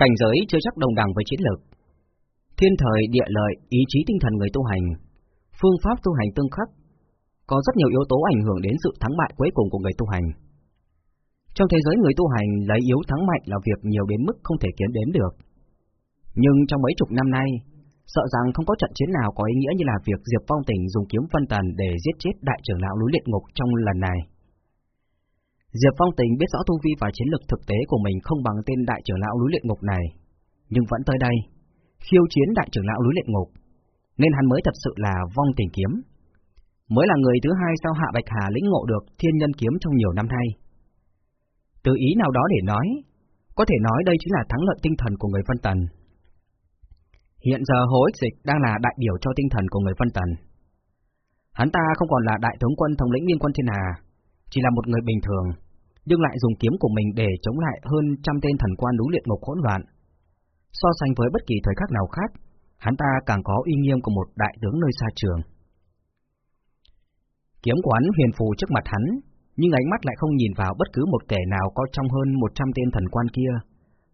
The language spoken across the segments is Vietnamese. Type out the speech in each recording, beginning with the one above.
Cảnh giới chưa chắc đồng đẳng với chiến lược. Thiên thời, địa lợi, ý chí tinh thần người tu hành, phương pháp tu hành tương khắc, có rất nhiều yếu tố ảnh hưởng đến sự thắng bại cuối cùng của người tu hành. Trong thế giới người tu hành lấy yếu thắng mạnh là việc nhiều đến mức không thể kiếm đếm được. Nhưng trong mấy chục năm nay, sợ rằng không có trận chiến nào có ý nghĩa như là việc Diệp Phong Tỉnh dùng kiếm phân tần để giết chết đại trưởng lão núi liệt ngục trong lần này. Diệp Phong Tình biết rõ tu vi và chiến lực thực tế của mình không bằng tên đại trưởng lão núi Luyện ngục này, nhưng vẫn tới đây, khiêu chiến đại trưởng lão núi Luyện ngục, nên hắn mới thật sự là vong tình kiếm. Mới là người thứ hai sau Hạ Bạch Hà lĩnh ngộ được thiên nhân kiếm trong nhiều năm nay. Từ ý nào đó để nói, có thể nói đây chính là thắng lợi tinh thần của người Vân Tần. Hiện giờ Hồ Ích Dịch đang là đại biểu cho tinh thần của người Vân Tần. Hắn ta không còn là đại tướng quân thống lĩnh liên quân thiên hà, chỉ là một người bình thường, nhưng lại dùng kiếm của mình để chống lại hơn trăm tên thần quan núi luyện ngục hỗn loạn. So sánh với bất kỳ thời khắc nào khác, hắn ta càng có uy nghiêm của một đại tướng nơi xa trường. Kiếm của hắn huyền phù trước mặt hắn, nhưng ánh mắt lại không nhìn vào bất cứ một kẻ nào có trong hơn một trăm tên thần quan kia,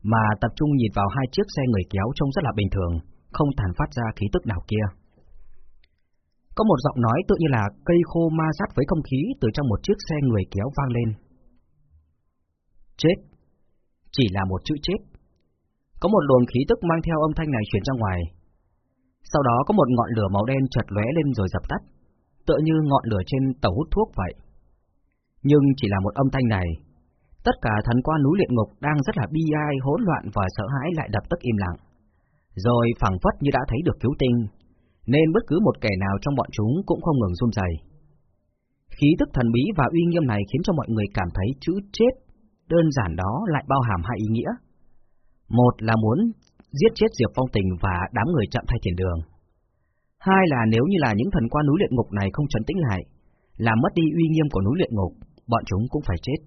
mà tập trung nhìn vào hai chiếc xe người kéo trông rất là bình thường, không tàn phát ra khí tức nào kia. Có một giọng nói tự như là cây khô ma sát với không khí từ trong một chiếc xe người kéo vang lên. Chết. Chỉ là một chữ chết. Có một luồng khí tức mang theo âm thanh này chuyển ra ngoài. Sau đó có một ngọn lửa màu đen chợt lóe lên rồi dập tắt, tựa như ngọn lửa trên tàu hút thuốc vậy. Nhưng chỉ là một âm thanh này, tất cả thần quan núi luyện ngục đang rất là bi ai, hỗn loạn và sợ hãi lại đập tức im lặng. Rồi phẳng phất như đã thấy được cứu tinh, nên bất cứ một kẻ nào trong bọn chúng cũng không ngừng run rẩy. Khí tức thần bí và uy nghiêm này khiến cho mọi người cảm thấy chữ chết đơn giản đó lại bao hàm hai ý nghĩa. Một là muốn giết chết Diệp Phong Tình và đám người chậm thay thiền đường. Hai là nếu như là những thần quan núi luyện ngục này không trấn tĩnh lại, làm mất đi uy nghiêm của núi luyện ngục, bọn chúng cũng phải chết.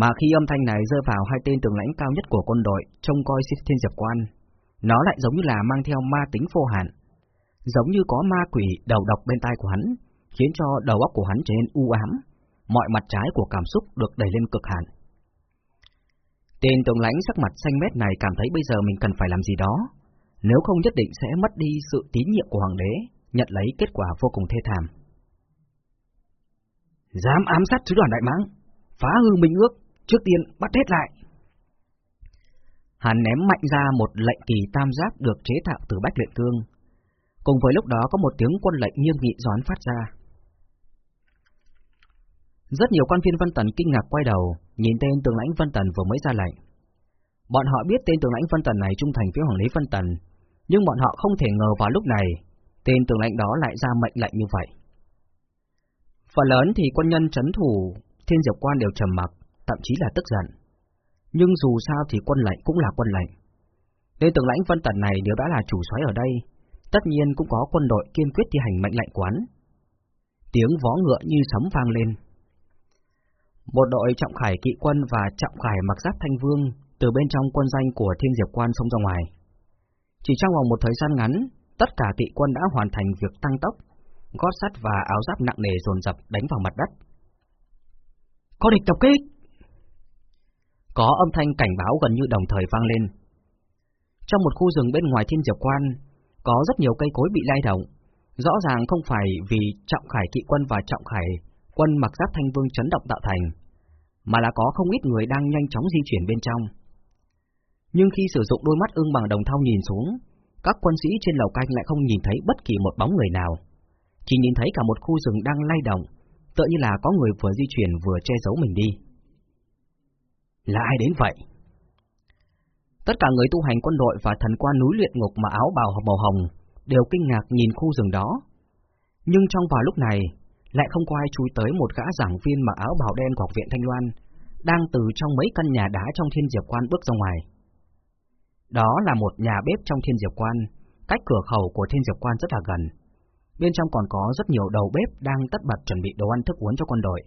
Mà khi âm thanh này rơi vào hai tên tướng lãnh cao nhất của quân đội trông coi thiên diệp quan, nó lại giống như là mang theo ma tính vô hạn, giống như có ma quỷ đầu độc bên tai của hắn, khiến cho đầu óc của hắn trở nên u ám, mọi mặt trái của cảm xúc được đẩy lên cực hạn. Tên tướng lãnh sắc mặt xanh mét này cảm thấy bây giờ mình cần phải làm gì đó, nếu không nhất định sẽ mất đi sự tín nhiệm của hoàng đế, nhận lấy kết quả vô cùng thê thảm. Dám ám sát sứ đoàn Đại Mãng, phá hư minh ước, trước tiên bắt hết lại. Hắn ném mạnh ra một lệnh kỳ tam giác được chế tạo từ bách luyện cương. Cùng với lúc đó có một tiếng quân lệnh nghiêm nghị doán phát ra. Rất nhiều quan viên Vân Tần kinh ngạc quay đầu, nhìn tên tướng lãnh Vân Tần vừa mới ra lệnh. Bọn họ biết tên tướng lãnh Vân Tần này trung thành với Hoàng Lý Vân Tần, nhưng bọn họ không thể ngờ vào lúc này, tên tướng lãnh đó lại ra mệnh lệnh như vậy. Phần lớn thì quân nhân chấn thủ Thiên Diệp Quan đều trầm mặc, thậm chí là tức giận. Nhưng dù sao thì quân lệnh cũng là quân lệnh. Tên tướng lãnh Vân Tần này nếu đã là chủ soái ở đây, tất nhiên cũng có quân đội kiên quyết thi hành mệnh lệnh quán. Tiếng vó ngựa như sấm vang lên. Một đội trọng khải kỵ quân và trọng khải mặc giáp thanh vương từ bên trong quân danh của Thiên Diệp Quan xông ra ngoài. Chỉ trong vòng một thời gian ngắn, tất cả kỵ quân đã hoàn thành việc tăng tốc, gót sắt và áo giáp nặng nề dồn dập đánh vào mặt đất. Có địch tập kích! Có âm thanh cảnh báo gần như đồng thời vang lên. Trong một khu rừng bên ngoài thiên diệp quan, có rất nhiều cây cối bị lay động. Rõ ràng không phải vì trọng khải kỵ quân và trọng khải quân mặc giáp thanh vương chấn động tạo thành, mà là có không ít người đang nhanh chóng di chuyển bên trong. Nhưng khi sử dụng đôi mắt ưng bằng đồng thau nhìn xuống, các quân sĩ trên lầu canh lại không nhìn thấy bất kỳ một bóng người nào. Chỉ nhìn thấy cả một khu rừng đang lay động, tựa như là có người vừa di chuyển vừa che giấu mình đi. Là ai đến vậy? Tất cả người tu hành quân đội và thần quan núi luyện ngục mà áo bào màu hồng đều kinh ngạc nhìn khu rừng đó. Nhưng trong vào lúc này, lại không có ai chui tới một gã giảng viên mặc áo bào đen của học viện Thanh Loan, đang từ trong mấy căn nhà đá trong thiên diệp quan bước ra ngoài. Đó là một nhà bếp trong thiên diệp quan, cách cửa khẩu của thiên diệp quan rất là gần. Bên trong còn có rất nhiều đầu bếp đang tất bật chuẩn bị đồ ăn thức uống cho quân đội.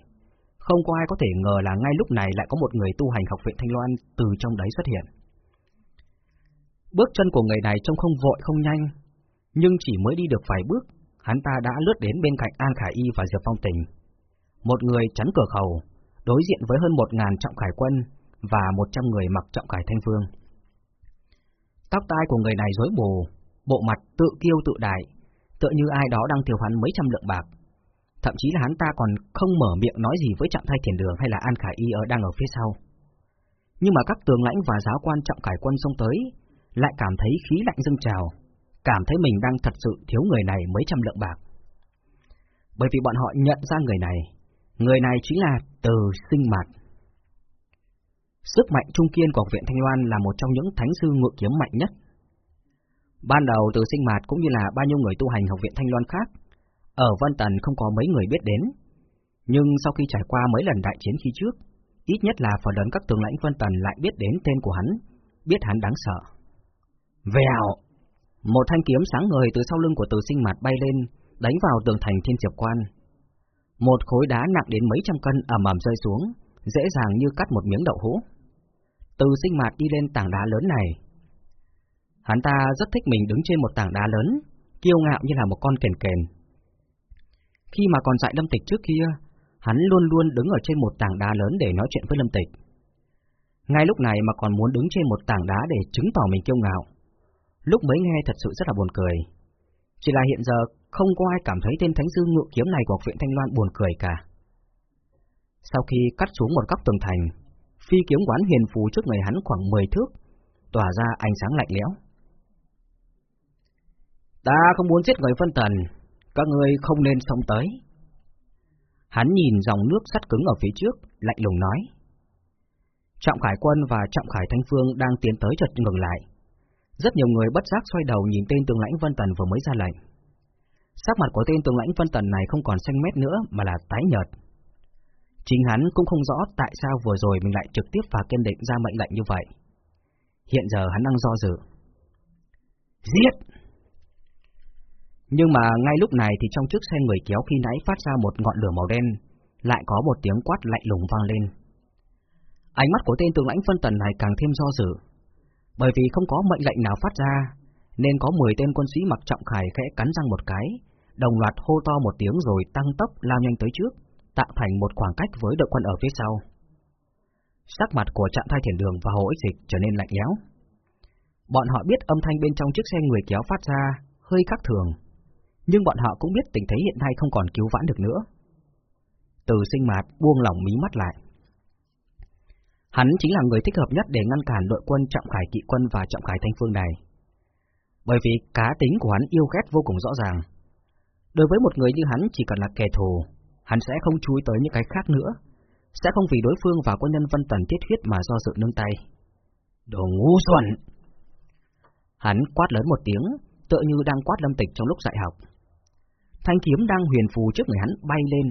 Không có ai có thể ngờ là ngay lúc này lại có một người tu hành học viện Thanh Loan từ trong đấy xuất hiện. Bước chân của người này trông không vội không nhanh, nhưng chỉ mới đi được vài bước, hắn ta đã lướt đến bên cạnh An Khải Y và Diệp Phong Tình. Một người chắn cửa khẩu, đối diện với hơn một ngàn trọng khải quân và một trăm người mặc trọng cải thanh phương. Tóc tai của người này rối bù, bộ mặt tự kiêu tự đại, tựa như ai đó đang thiếu hắn mấy trăm lượng bạc. Thậm chí là hắn ta còn không mở miệng nói gì với trọng thay thiền đường hay là An Khải Y ở đang ở phía sau. Nhưng mà các tường lãnh và giáo quan trọng cải quân xông tới, lại cảm thấy khí lạnh dâng trào, cảm thấy mình đang thật sự thiếu người này mấy trăm lượng bạc. Bởi vì bọn họ nhận ra người này, người này chính là Từ Sinh Mạt. Sức mạnh trung kiên của học viện Thanh Loan là một trong những thánh sư ngự kiếm mạnh nhất. Ban đầu Từ Sinh Mạt cũng như là bao nhiêu người tu hành học viện Thanh Loan khác, ở Vân Tần không có mấy người biết đến. Nhưng sau khi trải qua mấy lần đại chiến khi trước, ít nhất là phần lớn các tướng lãnh Vân Tần lại biết đến tên của hắn, biết hắn đáng sợ. Vèo! Một thanh kiếm sáng ngời từ sau lưng của Từ Sinh Mạt bay lên, đánh vào tường thành Thiên Diệp Quan. Một khối đá nặng đến mấy trăm cân ầm ầm rơi xuống, dễ dàng như cắt một miếng đậu hũ. Từ Sinh Mạt đi lên tảng đá lớn này. Hắn ta rất thích mình đứng trên một tảng đá lớn, kiêu ngạo như là một con kền kền. Khi mà còn dạy Lâm Tịch trước kia, hắn luôn luôn đứng ở trên một tảng đá lớn để nói chuyện với Lâm Tịch. Ngay lúc này mà còn muốn đứng trên một tảng đá để chứng tỏ mình kiêu ngạo. Lúc mới nghe thật sự rất là buồn cười. Chỉ là hiện giờ không có ai cảm thấy tên thánh sư ngự kiếm này của học viện Thanh Loan buồn cười cả. Sau khi cắt xuống một góc tường thành, phi kiếm quán huyền phù trước người hắn khoảng 10 thước, tỏa ra ánh sáng lạnh lẽo. Ta không muốn giết người phân tần, các ngươi không nên xông tới. Hắn nhìn dòng nước sắt cứng ở phía trước, lạnh lùng nói. Trọng Khải Quân và Trọng Khải Thanh Phương đang tiến tới chợt ngừng lại. Rất nhiều người bất giác xoay đầu nhìn tên tướng lãnh Vân Tần vừa mới ra lệnh. Sắc mặt của tên tướng lãnh Vân Tần này không còn xanh mét nữa mà là tái nhợt. Chính hắn cũng không rõ tại sao vừa rồi mình lại trực tiếp và kiên định ra mệnh lệnh như vậy. Hiện giờ hắn đang do dự. Giết! Nhưng mà ngay lúc này thì trong chiếc xe người kéo khi nãy phát ra một ngọn lửa màu đen, lại có một tiếng quát lạnh lùng vang lên. Ánh mắt của tên tướng lãnh phân tần này càng thêm do dự, bởi vì không có mệnh lệnh nào phát ra, nên có 10 tên quân sĩ mặc trọng khải khẽ cắn răng một cái, đồng loạt hô to một tiếng rồi tăng tốc lao nhanh tới trước, tạo thành một khoảng cách với đội quân ở phía sau. Sắc mặt của trạng thai thiền đường và hồ ích dịch trở nên lạnh lẽo. Bọn họ biết âm thanh bên trong chiếc xe người kéo phát ra hơi khác thường, nhưng bọn họ cũng biết tình thế hiện nay không còn cứu vãn được nữa. Từ sinh mạt buông lỏng mí mắt lại. Hắn chính là người thích hợp nhất để ngăn cản đội quân trọng khải kỵ quân và trọng khải thanh phương này. Bởi vì cá tính của hắn yêu ghét vô cùng rõ ràng. Đối với một người như hắn chỉ cần là kẻ thù, hắn sẽ không chú ý tới những cái khác nữa, sẽ không vì đối phương và quân nhân Vân Tần thiết huyết mà do sự nương tay. Đồ ngu xuẩn! Hắn quát lớn một tiếng, tựa như đang quát lâm tịch trong lúc dạy học. Thanh kiếm đang huyền phù trước người hắn bay lên,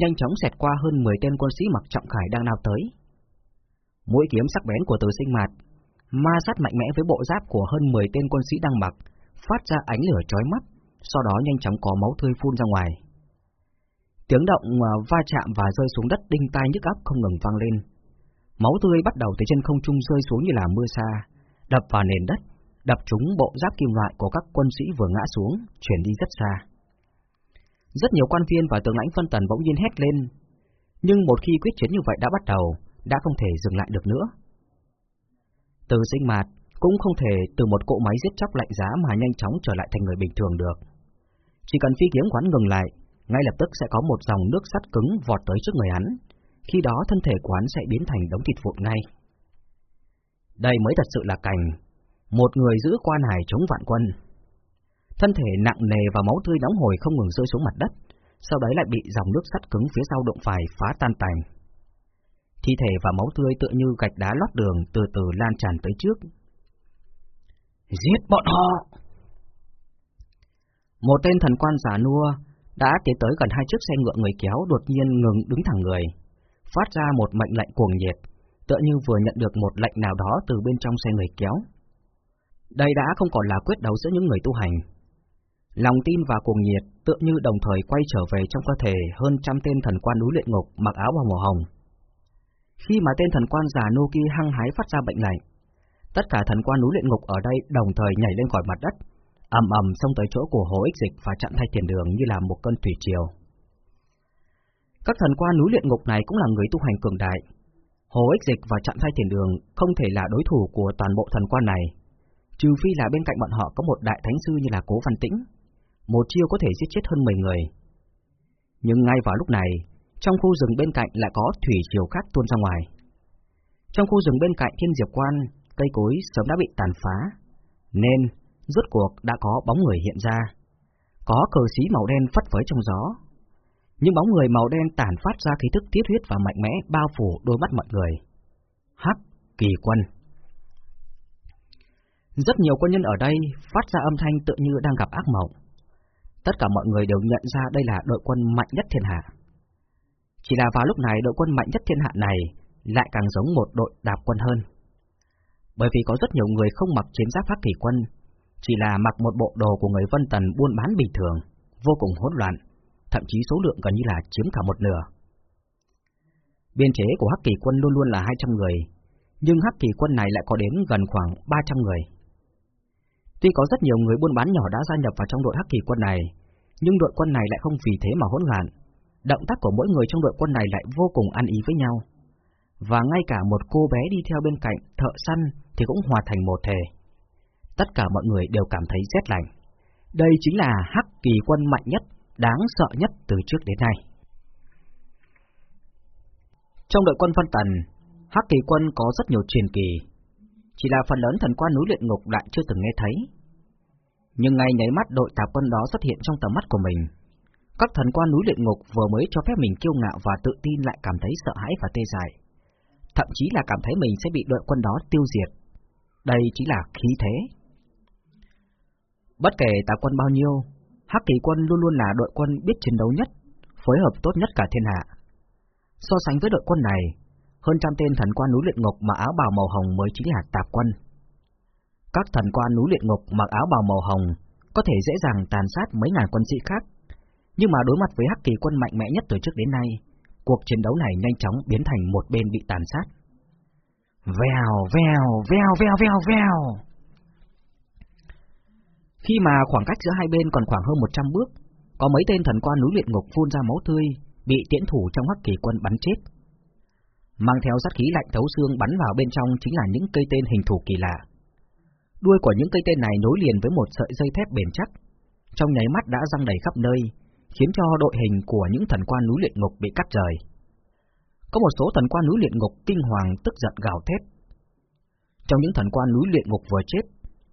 nhanh chóng xẹt qua hơn 10 tên quân sĩ mặc trọng khải đang nào tới. Mũi kiếm sắc bén của từ sinh mạt, ma sát mạnh mẽ với bộ giáp của hơn 10 tên quân sĩ đang mặc, phát ra ánh lửa chói mắt, sau đó nhanh chóng có máu tươi phun ra ngoài. Tiếng động à, va chạm và rơi xuống đất đinh tai nhức óc không ngừng vang lên. Máu tươi bắt đầu từ trên không trung rơi xuống như là mưa sa, đập vào nền đất, đập trúng bộ giáp kim loại của các quân sĩ vừa ngã xuống, chuyển đi rất xa. Rất nhiều quan viên và tướng lãnh phân tần bỗng nhiên hét lên, nhưng một khi quyết chiến như vậy đã bắt đầu, đã không thể dừng lại được nữa. Từ sinh mạt cũng không thể từ một cỗ máy giết chóc lạnh giá mà nhanh chóng trở lại thành người bình thường được. Chỉ cần phi kiếm quán ngừng lại, ngay lập tức sẽ có một dòng nước sắt cứng vọt tới trước người hắn, khi đó thân thể quán sẽ biến thành đống thịt vụn ngay. Đây mới thật sự là cảnh, một người giữ quan hải chống vạn quân. Thân thể nặng nề và máu tươi nóng hồi không ngừng rơi xuống mặt đất, sau đấy lại bị dòng nước sắt cứng phía sau động phải phá tan tành. Thi thể và máu tươi tựa như gạch đá lót đường từ từ lan tràn tới trước. Giết bọn họ! Một tên thần quan giả nua đã tiến tới gần hai chiếc xe ngựa người kéo đột nhiên ngừng đứng thẳng người, phát ra một mệnh lệnh cuồng nhiệt, tựa như vừa nhận được một lệnh nào đó từ bên trong xe người kéo. Đây đã không còn là quyết đấu giữa những người tu hành. Lòng tin và cuồng nhiệt tựa như đồng thời quay trở về trong cơ thể hơn trăm tên thần quan núi luyện ngục mặc áo bào màu hồng. Khi mà tên thần quan già Noki hăng hái phát ra bệnh này, tất cả thần quan núi luyện ngục ở đây đồng thời nhảy lên khỏi mặt đất, ầm ầm xông tới chỗ của hồ ích dịch và chặn thay tiền đường như là một cơn thủy triều. Các thần quan núi luyện ngục này cũng là người tu hành cường đại. Hồ Ích Dịch và chặn Thay tiền Đường không thể là đối thủ của toàn bộ thần quan này, trừ phi là bên cạnh bọn họ có một đại thánh sư như là Cố Văn Tĩnh, một chiêu có thể giết chết hơn 10 người. Nhưng ngay vào lúc này, trong khu rừng bên cạnh lại có thủy triều khác tuôn ra ngoài. Trong khu rừng bên cạnh Thiên Diệp Quan, cây cối sớm đã bị tàn phá, nên rốt cuộc đã có bóng người hiện ra. Có cờ xí màu đen phất phới trong gió. Những bóng người màu đen tản phát ra khí thức tiết huyết và mạnh mẽ bao phủ đôi mắt mọi người. Hắc Kỳ Quân Rất nhiều quân nhân ở đây phát ra âm thanh tự như đang gặp ác mộng. Tất cả mọi người đều nhận ra đây là đội quân mạnh nhất thiên hạ. Chỉ là vào lúc này đội quân mạnh nhất thiên hạ này lại càng giống một đội đạp quân hơn. Bởi vì có rất nhiều người không mặc chiến giáp hắc kỳ quân, chỉ là mặc một bộ đồ của người Vân Tần buôn bán bình thường, vô cùng hỗn loạn, thậm chí số lượng gần như là chiếm cả một nửa. Biên chế của hắc kỳ quân luôn luôn là 200 người, nhưng hắc kỳ quân này lại có đến gần khoảng 300 người. Tuy có rất nhiều người buôn bán nhỏ đã gia nhập vào trong đội hắc kỳ quân này, nhưng đội quân này lại không vì thế mà hỗn loạn. Động tác của mỗi người trong đội quân này lại vô cùng ăn ý với nhau. Và ngay cả một cô bé đi theo bên cạnh thợ săn thì cũng hòa thành một thể. Tất cả mọi người đều cảm thấy rét lạnh. Đây chính là hắc kỳ quân mạnh nhất, đáng sợ nhất từ trước đến nay. Trong đội quân phân tần, hắc kỳ quân có rất nhiều truyền kỳ, chỉ là phần lớn thần quan núi luyện ngục lại chưa từng nghe thấy. Nhưng ngay nháy mắt đội tạp quân đó xuất hiện trong tầm mắt của mình. Các thần quan núi luyện ngục vừa mới cho phép mình kiêu ngạo và tự tin lại cảm thấy sợ hãi và tê dại. Thậm chí là cảm thấy mình sẽ bị đội quân đó tiêu diệt. Đây chính là khí thế. Bất kể tà quân bao nhiêu, Hắc Kỳ quân luôn luôn là đội quân biết chiến đấu nhất, phối hợp tốt nhất cả thiên hạ. So sánh với đội quân này, hơn trăm tên thần quan núi luyện ngục mà áo bào màu hồng mới chính là tạp quân. Các thần quan núi luyện ngục mặc áo bào màu hồng có thể dễ dàng tàn sát mấy ngàn quân sĩ khác, nhưng mà đối mặt với hắc kỳ quân mạnh mẽ nhất từ trước đến nay, cuộc chiến đấu này nhanh chóng biến thành một bên bị tàn sát. Vèo, vèo, vèo, vèo, vèo, vèo. Khi mà khoảng cách giữa hai bên còn khoảng hơn 100 bước, có mấy tên thần quan núi luyện ngục phun ra máu tươi, bị tiễn thủ trong hắc kỳ quân bắn chết. Mang theo sát khí lạnh thấu xương bắn vào bên trong chính là những cây tên hình thù kỳ lạ. Đuôi của những cây tên này nối liền với một sợi dây thép bền chắc, trong nháy mắt đã răng đầy khắp nơi, khiến cho đội hình của những thần quan núi luyện ngục bị cắt rời. Có một số thần quan núi luyện ngục kinh hoàng tức giận gào thét. Trong những thần quan núi luyện ngục vừa chết,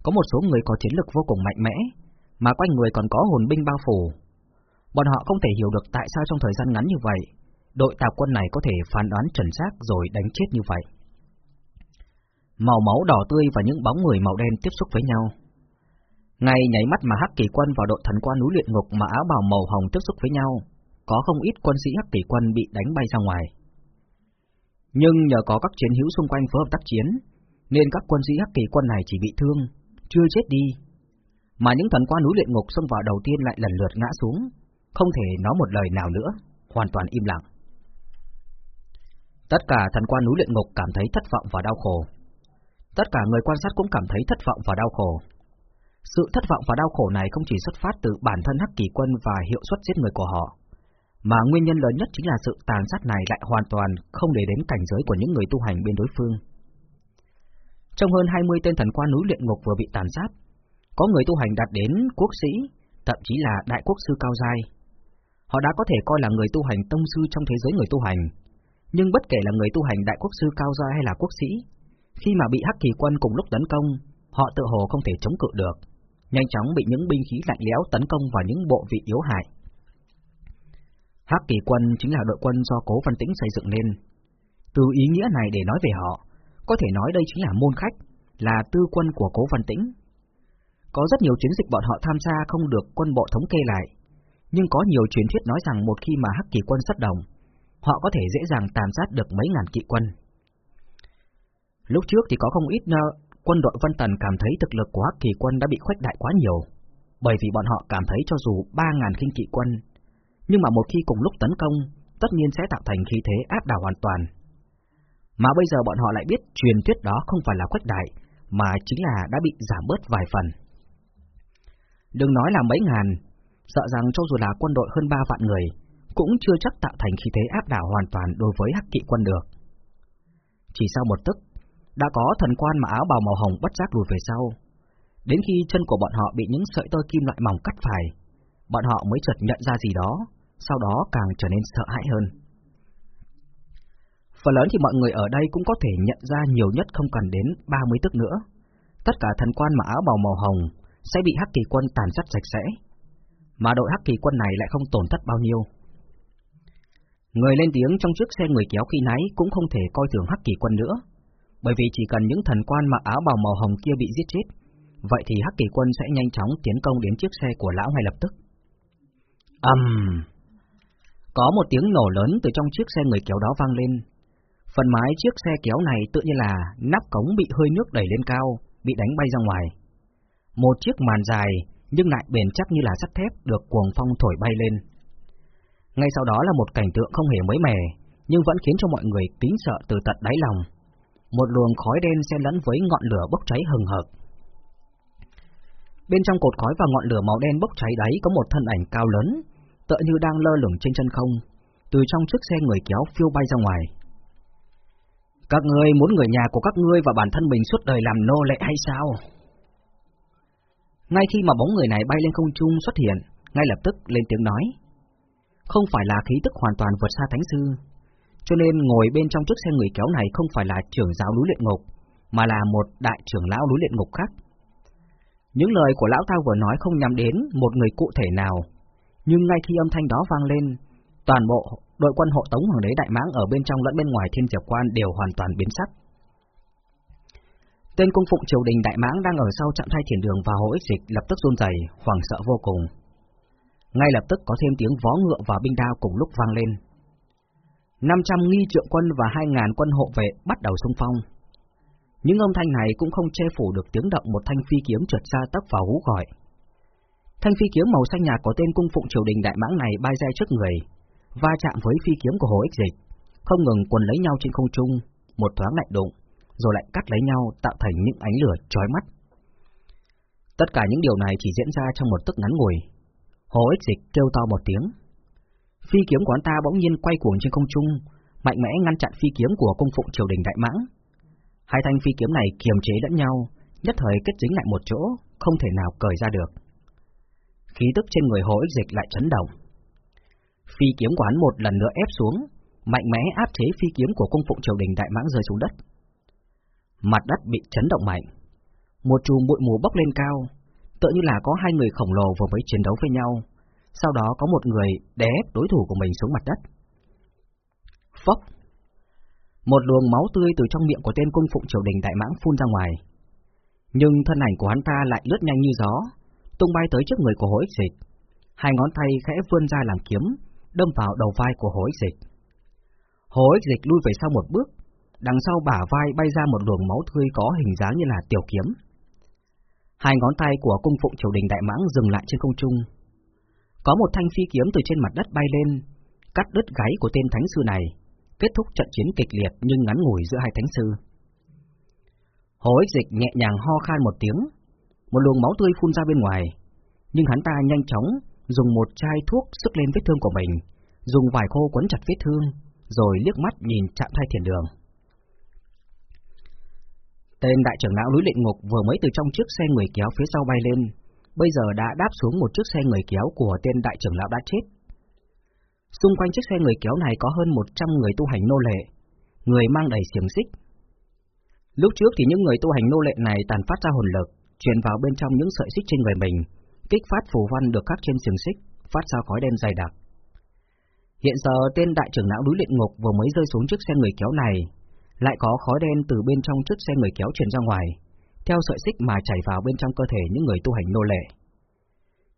có một số người có chiến lực vô cùng mạnh mẽ, mà quanh người còn có hồn binh bao phủ. Bọn họ không thể hiểu được tại sao trong thời gian ngắn như vậy, đội tạp quân này có thể phán đoán chuẩn xác rồi đánh chết như vậy. Màu máu đỏ tươi và những bóng người màu đen tiếp xúc với nhau. Ngay nháy mắt mà Hắc Kỳ Quân và đội thần quan núi luyện ngục mà áo bào màu hồng tiếp xúc với nhau, có không ít quân sĩ Hắc Kỳ Quân bị đánh bay ra ngoài. Nhưng nhờ có các chiến hữu xung quanh phối hợp tác chiến, nên các quân sĩ Hắc Kỳ Quân này chỉ bị thương, chưa chết đi. Mà những thần quan núi luyện ngục xông vào đầu tiên lại lần lượt ngã xuống, không thể nói một lời nào nữa, hoàn toàn im lặng. Tất cả thần quan núi luyện ngục cảm thấy thất vọng và đau khổ. Tất cả người quan sát cũng cảm thấy thất vọng và đau khổ. Sự thất vọng và đau khổ này không chỉ xuất phát từ bản thân Hắc Kỳ Quân và hiệu suất giết người của họ, mà nguyên nhân lớn nhất chính là sự tàn sát này lại hoàn toàn không để đến cảnh giới của những người tu hành bên đối phương. Trong hơn 20 tên thần quan núi luyện ngục vừa bị tàn sát, có người tu hành đạt đến quốc sĩ, thậm chí là đại quốc sư cao giai. Họ đã có thể coi là người tu hành tông sư trong thế giới người tu hành, nhưng bất kể là người tu hành đại quốc sư cao giai hay là quốc sĩ, khi mà bị Hắc Kỳ Quân cùng lúc tấn công, họ tự hồ không thể chống cự được, nhanh chóng bị những binh khí lạnh lẽo tấn công vào những bộ vị yếu hại. Hắc Kỳ Quân chính là đội quân do Cố Văn Tĩnh xây dựng nên. Từ ý nghĩa này để nói về họ, có thể nói đây chính là môn khách, là tư quân của Cố Văn Tĩnh. Có rất nhiều chiến dịch bọn họ tham gia không được quân bộ thống kê lại, nhưng có nhiều truyền thuyết nói rằng một khi mà Hắc Kỳ Quân xuất động, họ có thể dễ dàng tàn sát được mấy ngàn kỵ quân. Lúc trước thì có không ít ờ, quân đội Vân Tần cảm thấy thực lực của Hắc Kỳ quân đã bị khuếch đại quá nhiều, bởi vì bọn họ cảm thấy cho dù 3.000 khinh kỵ quân, nhưng mà một khi cùng lúc tấn công, tất nhiên sẽ tạo thành khí thế áp đảo hoàn toàn. Mà bây giờ bọn họ lại biết truyền thuyết đó không phải là khuếch đại, mà chính là đã bị giảm bớt vài phần. Đừng nói là mấy ngàn, sợ rằng cho dù là quân đội hơn ba vạn người, cũng chưa chắc tạo thành khí thế áp đảo hoàn toàn đối với hắc kỵ quân được. Chỉ sau một tức, đã có thần quan mà áo bào màu hồng bất giác lùi về sau. Đến khi chân của bọn họ bị những sợi tơ kim loại mỏng cắt phải, bọn họ mới chợt nhận ra gì đó, sau đó càng trở nên sợ hãi hơn. Phần lớn thì mọi người ở đây cũng có thể nhận ra nhiều nhất không cần đến 30 tức nữa. Tất cả thần quan mà áo bào màu hồng sẽ bị hắc kỳ quân tàn sát sạch sẽ, mà đội hắc kỳ quân này lại không tổn thất bao nhiêu. Người lên tiếng trong chiếc xe người kéo khi nãy cũng không thể coi thường hắc kỳ quân nữa, bởi vì chỉ cần những thần quan mặc áo bào màu hồng kia bị giết chết, vậy thì hắc kỳ quân sẽ nhanh chóng tiến công đến chiếc xe của lão ngay lập tức. ầm, um, có một tiếng nổ lớn từ trong chiếc xe người kéo đó vang lên. Phần mái chiếc xe kéo này tự như là nắp cống bị hơi nước đẩy lên cao, bị đánh bay ra ngoài. Một chiếc màn dài nhưng lại bền chắc như là sắt thép được cuồng phong thổi bay lên. Ngay sau đó là một cảnh tượng không hề mới mẻ, nhưng vẫn khiến cho mọi người kính sợ từ tận đáy lòng. Một luồng khói đen xen lẫn với ngọn lửa bốc cháy hừng hực. Bên trong cột khói và ngọn lửa màu đen bốc cháy đấy có một thân ảnh cao lớn, tựa như đang lơ lửng trên chân không, từ trong chiếc xe người kéo phiêu bay ra ngoài. Các ngươi muốn người nhà của các ngươi và bản thân mình suốt đời làm nô lệ hay sao? Ngay khi mà bóng người này bay lên không trung xuất hiện, ngay lập tức lên tiếng nói. Không phải là khí tức hoàn toàn vượt xa thánh sư, cho nên ngồi bên trong chiếc xe người kéo này không phải là trưởng giáo núi luyện ngục, mà là một đại trưởng lão núi luyện ngục khác. Những lời của lão ta vừa nói không nhắm đến một người cụ thể nào, nhưng ngay khi âm thanh đó vang lên, toàn bộ đội quân hộ tống hoàng đế đại mãng ở bên trong lẫn bên ngoài thiên diệp quan đều hoàn toàn biến sắc. Tên cung phụng triều đình đại mãng đang ở sau chạm thay thiền đường và hồ ích dịch lập tức run rẩy, hoảng sợ vô cùng. Ngay lập tức có thêm tiếng vó ngựa và binh đao cùng lúc vang lên. 500 nghi trượng quân và 2.000 quân hộ vệ bắt đầu xung phong. Những âm thanh này cũng không che phủ được tiếng động một thanh phi kiếm trượt ra tấp vào hú gọi. Thanh phi kiếm màu xanh nhạt của tên cung phụng triều đình đại mãng này bay ra trước người, va chạm với phi kiếm của hồ ích dịch, không ngừng quần lấy nhau trên không trung, một thoáng lạnh đụng, rồi lại cắt lấy nhau tạo thành những ánh lửa chói mắt. Tất cả những điều này chỉ diễn ra trong một tức ngắn ngủi. Hồ ích dịch kêu to một tiếng. Phi kiếm của hắn ta bỗng nhiên quay cuồng trên không trung, mạnh mẽ ngăn chặn phi kiếm của cung phụng triều đình đại mãng. Hai thanh phi kiếm này kiềm chế lẫn nhau, nhất thời kết dính lại một chỗ, không thể nào cởi ra được. Khí tức trên người hồ ích dịch lại chấn động. Phi kiếm của hắn một lần nữa ép xuống, mạnh mẽ áp chế phi kiếm của cung phụng triều đình đại mãng rơi xuống đất. Mặt đất bị chấn động mạnh. Một chùm bụi mù bốc lên cao, tựa như là có hai người khổng lồ vừa mới chiến đấu với nhau. Sau đó có một người đè ép đối thủ của mình xuống mặt đất. Phốc! Một luồng máu tươi từ trong miệng của tên cung phụng triều đình đại mãng phun ra ngoài. Nhưng thân ảnh của hắn ta lại lướt nhanh như gió, tung bay tới trước người của hối dịch. Hai ngón tay khẽ vươn ra làm kiếm, đâm vào đầu vai của hối dịch. Hối dịch lui về sau một bước, đằng sau bả vai bay ra một luồng máu tươi có hình dáng như là tiểu kiếm. Hai ngón tay của cung phụng triều đình đại mãng dừng lại trên không trung. Có một thanh phi kiếm từ trên mặt đất bay lên, cắt đứt gáy của tên thánh sư này, kết thúc trận chiến kịch liệt nhưng ngắn ngủi giữa hai thánh sư. Hồ ích dịch nhẹ nhàng ho khan một tiếng, một luồng máu tươi phun ra bên ngoài, nhưng hắn ta nhanh chóng dùng một chai thuốc sức lên vết thương của mình, dùng vải khô quấn chặt vết thương, rồi liếc mắt nhìn chạm thai thiền đường. Tên đại trưởng lão núi luyện ngục vừa mới từ trong chiếc xe người kéo phía sau bay lên, bây giờ đã đáp xuống một chiếc xe người kéo của tên đại trưởng lão đã chết. Xung quanh chiếc xe người kéo này có hơn 100 người tu hành nô lệ, người mang đầy xiềng xích. Lúc trước thì những người tu hành nô lệ này tàn phát ra hồn lực, truyền vào bên trong những sợi xích trên người mình, kích phát phù văn được khắc trên xiềng xích, phát ra khói đen dày đặc. Hiện giờ tên đại trưởng lão núi luyện ngục vừa mới rơi xuống chiếc xe người kéo này, lại có khói đen từ bên trong chiếc xe người kéo truyền ra ngoài, theo sợi xích mà chảy vào bên trong cơ thể những người tu hành nô lệ.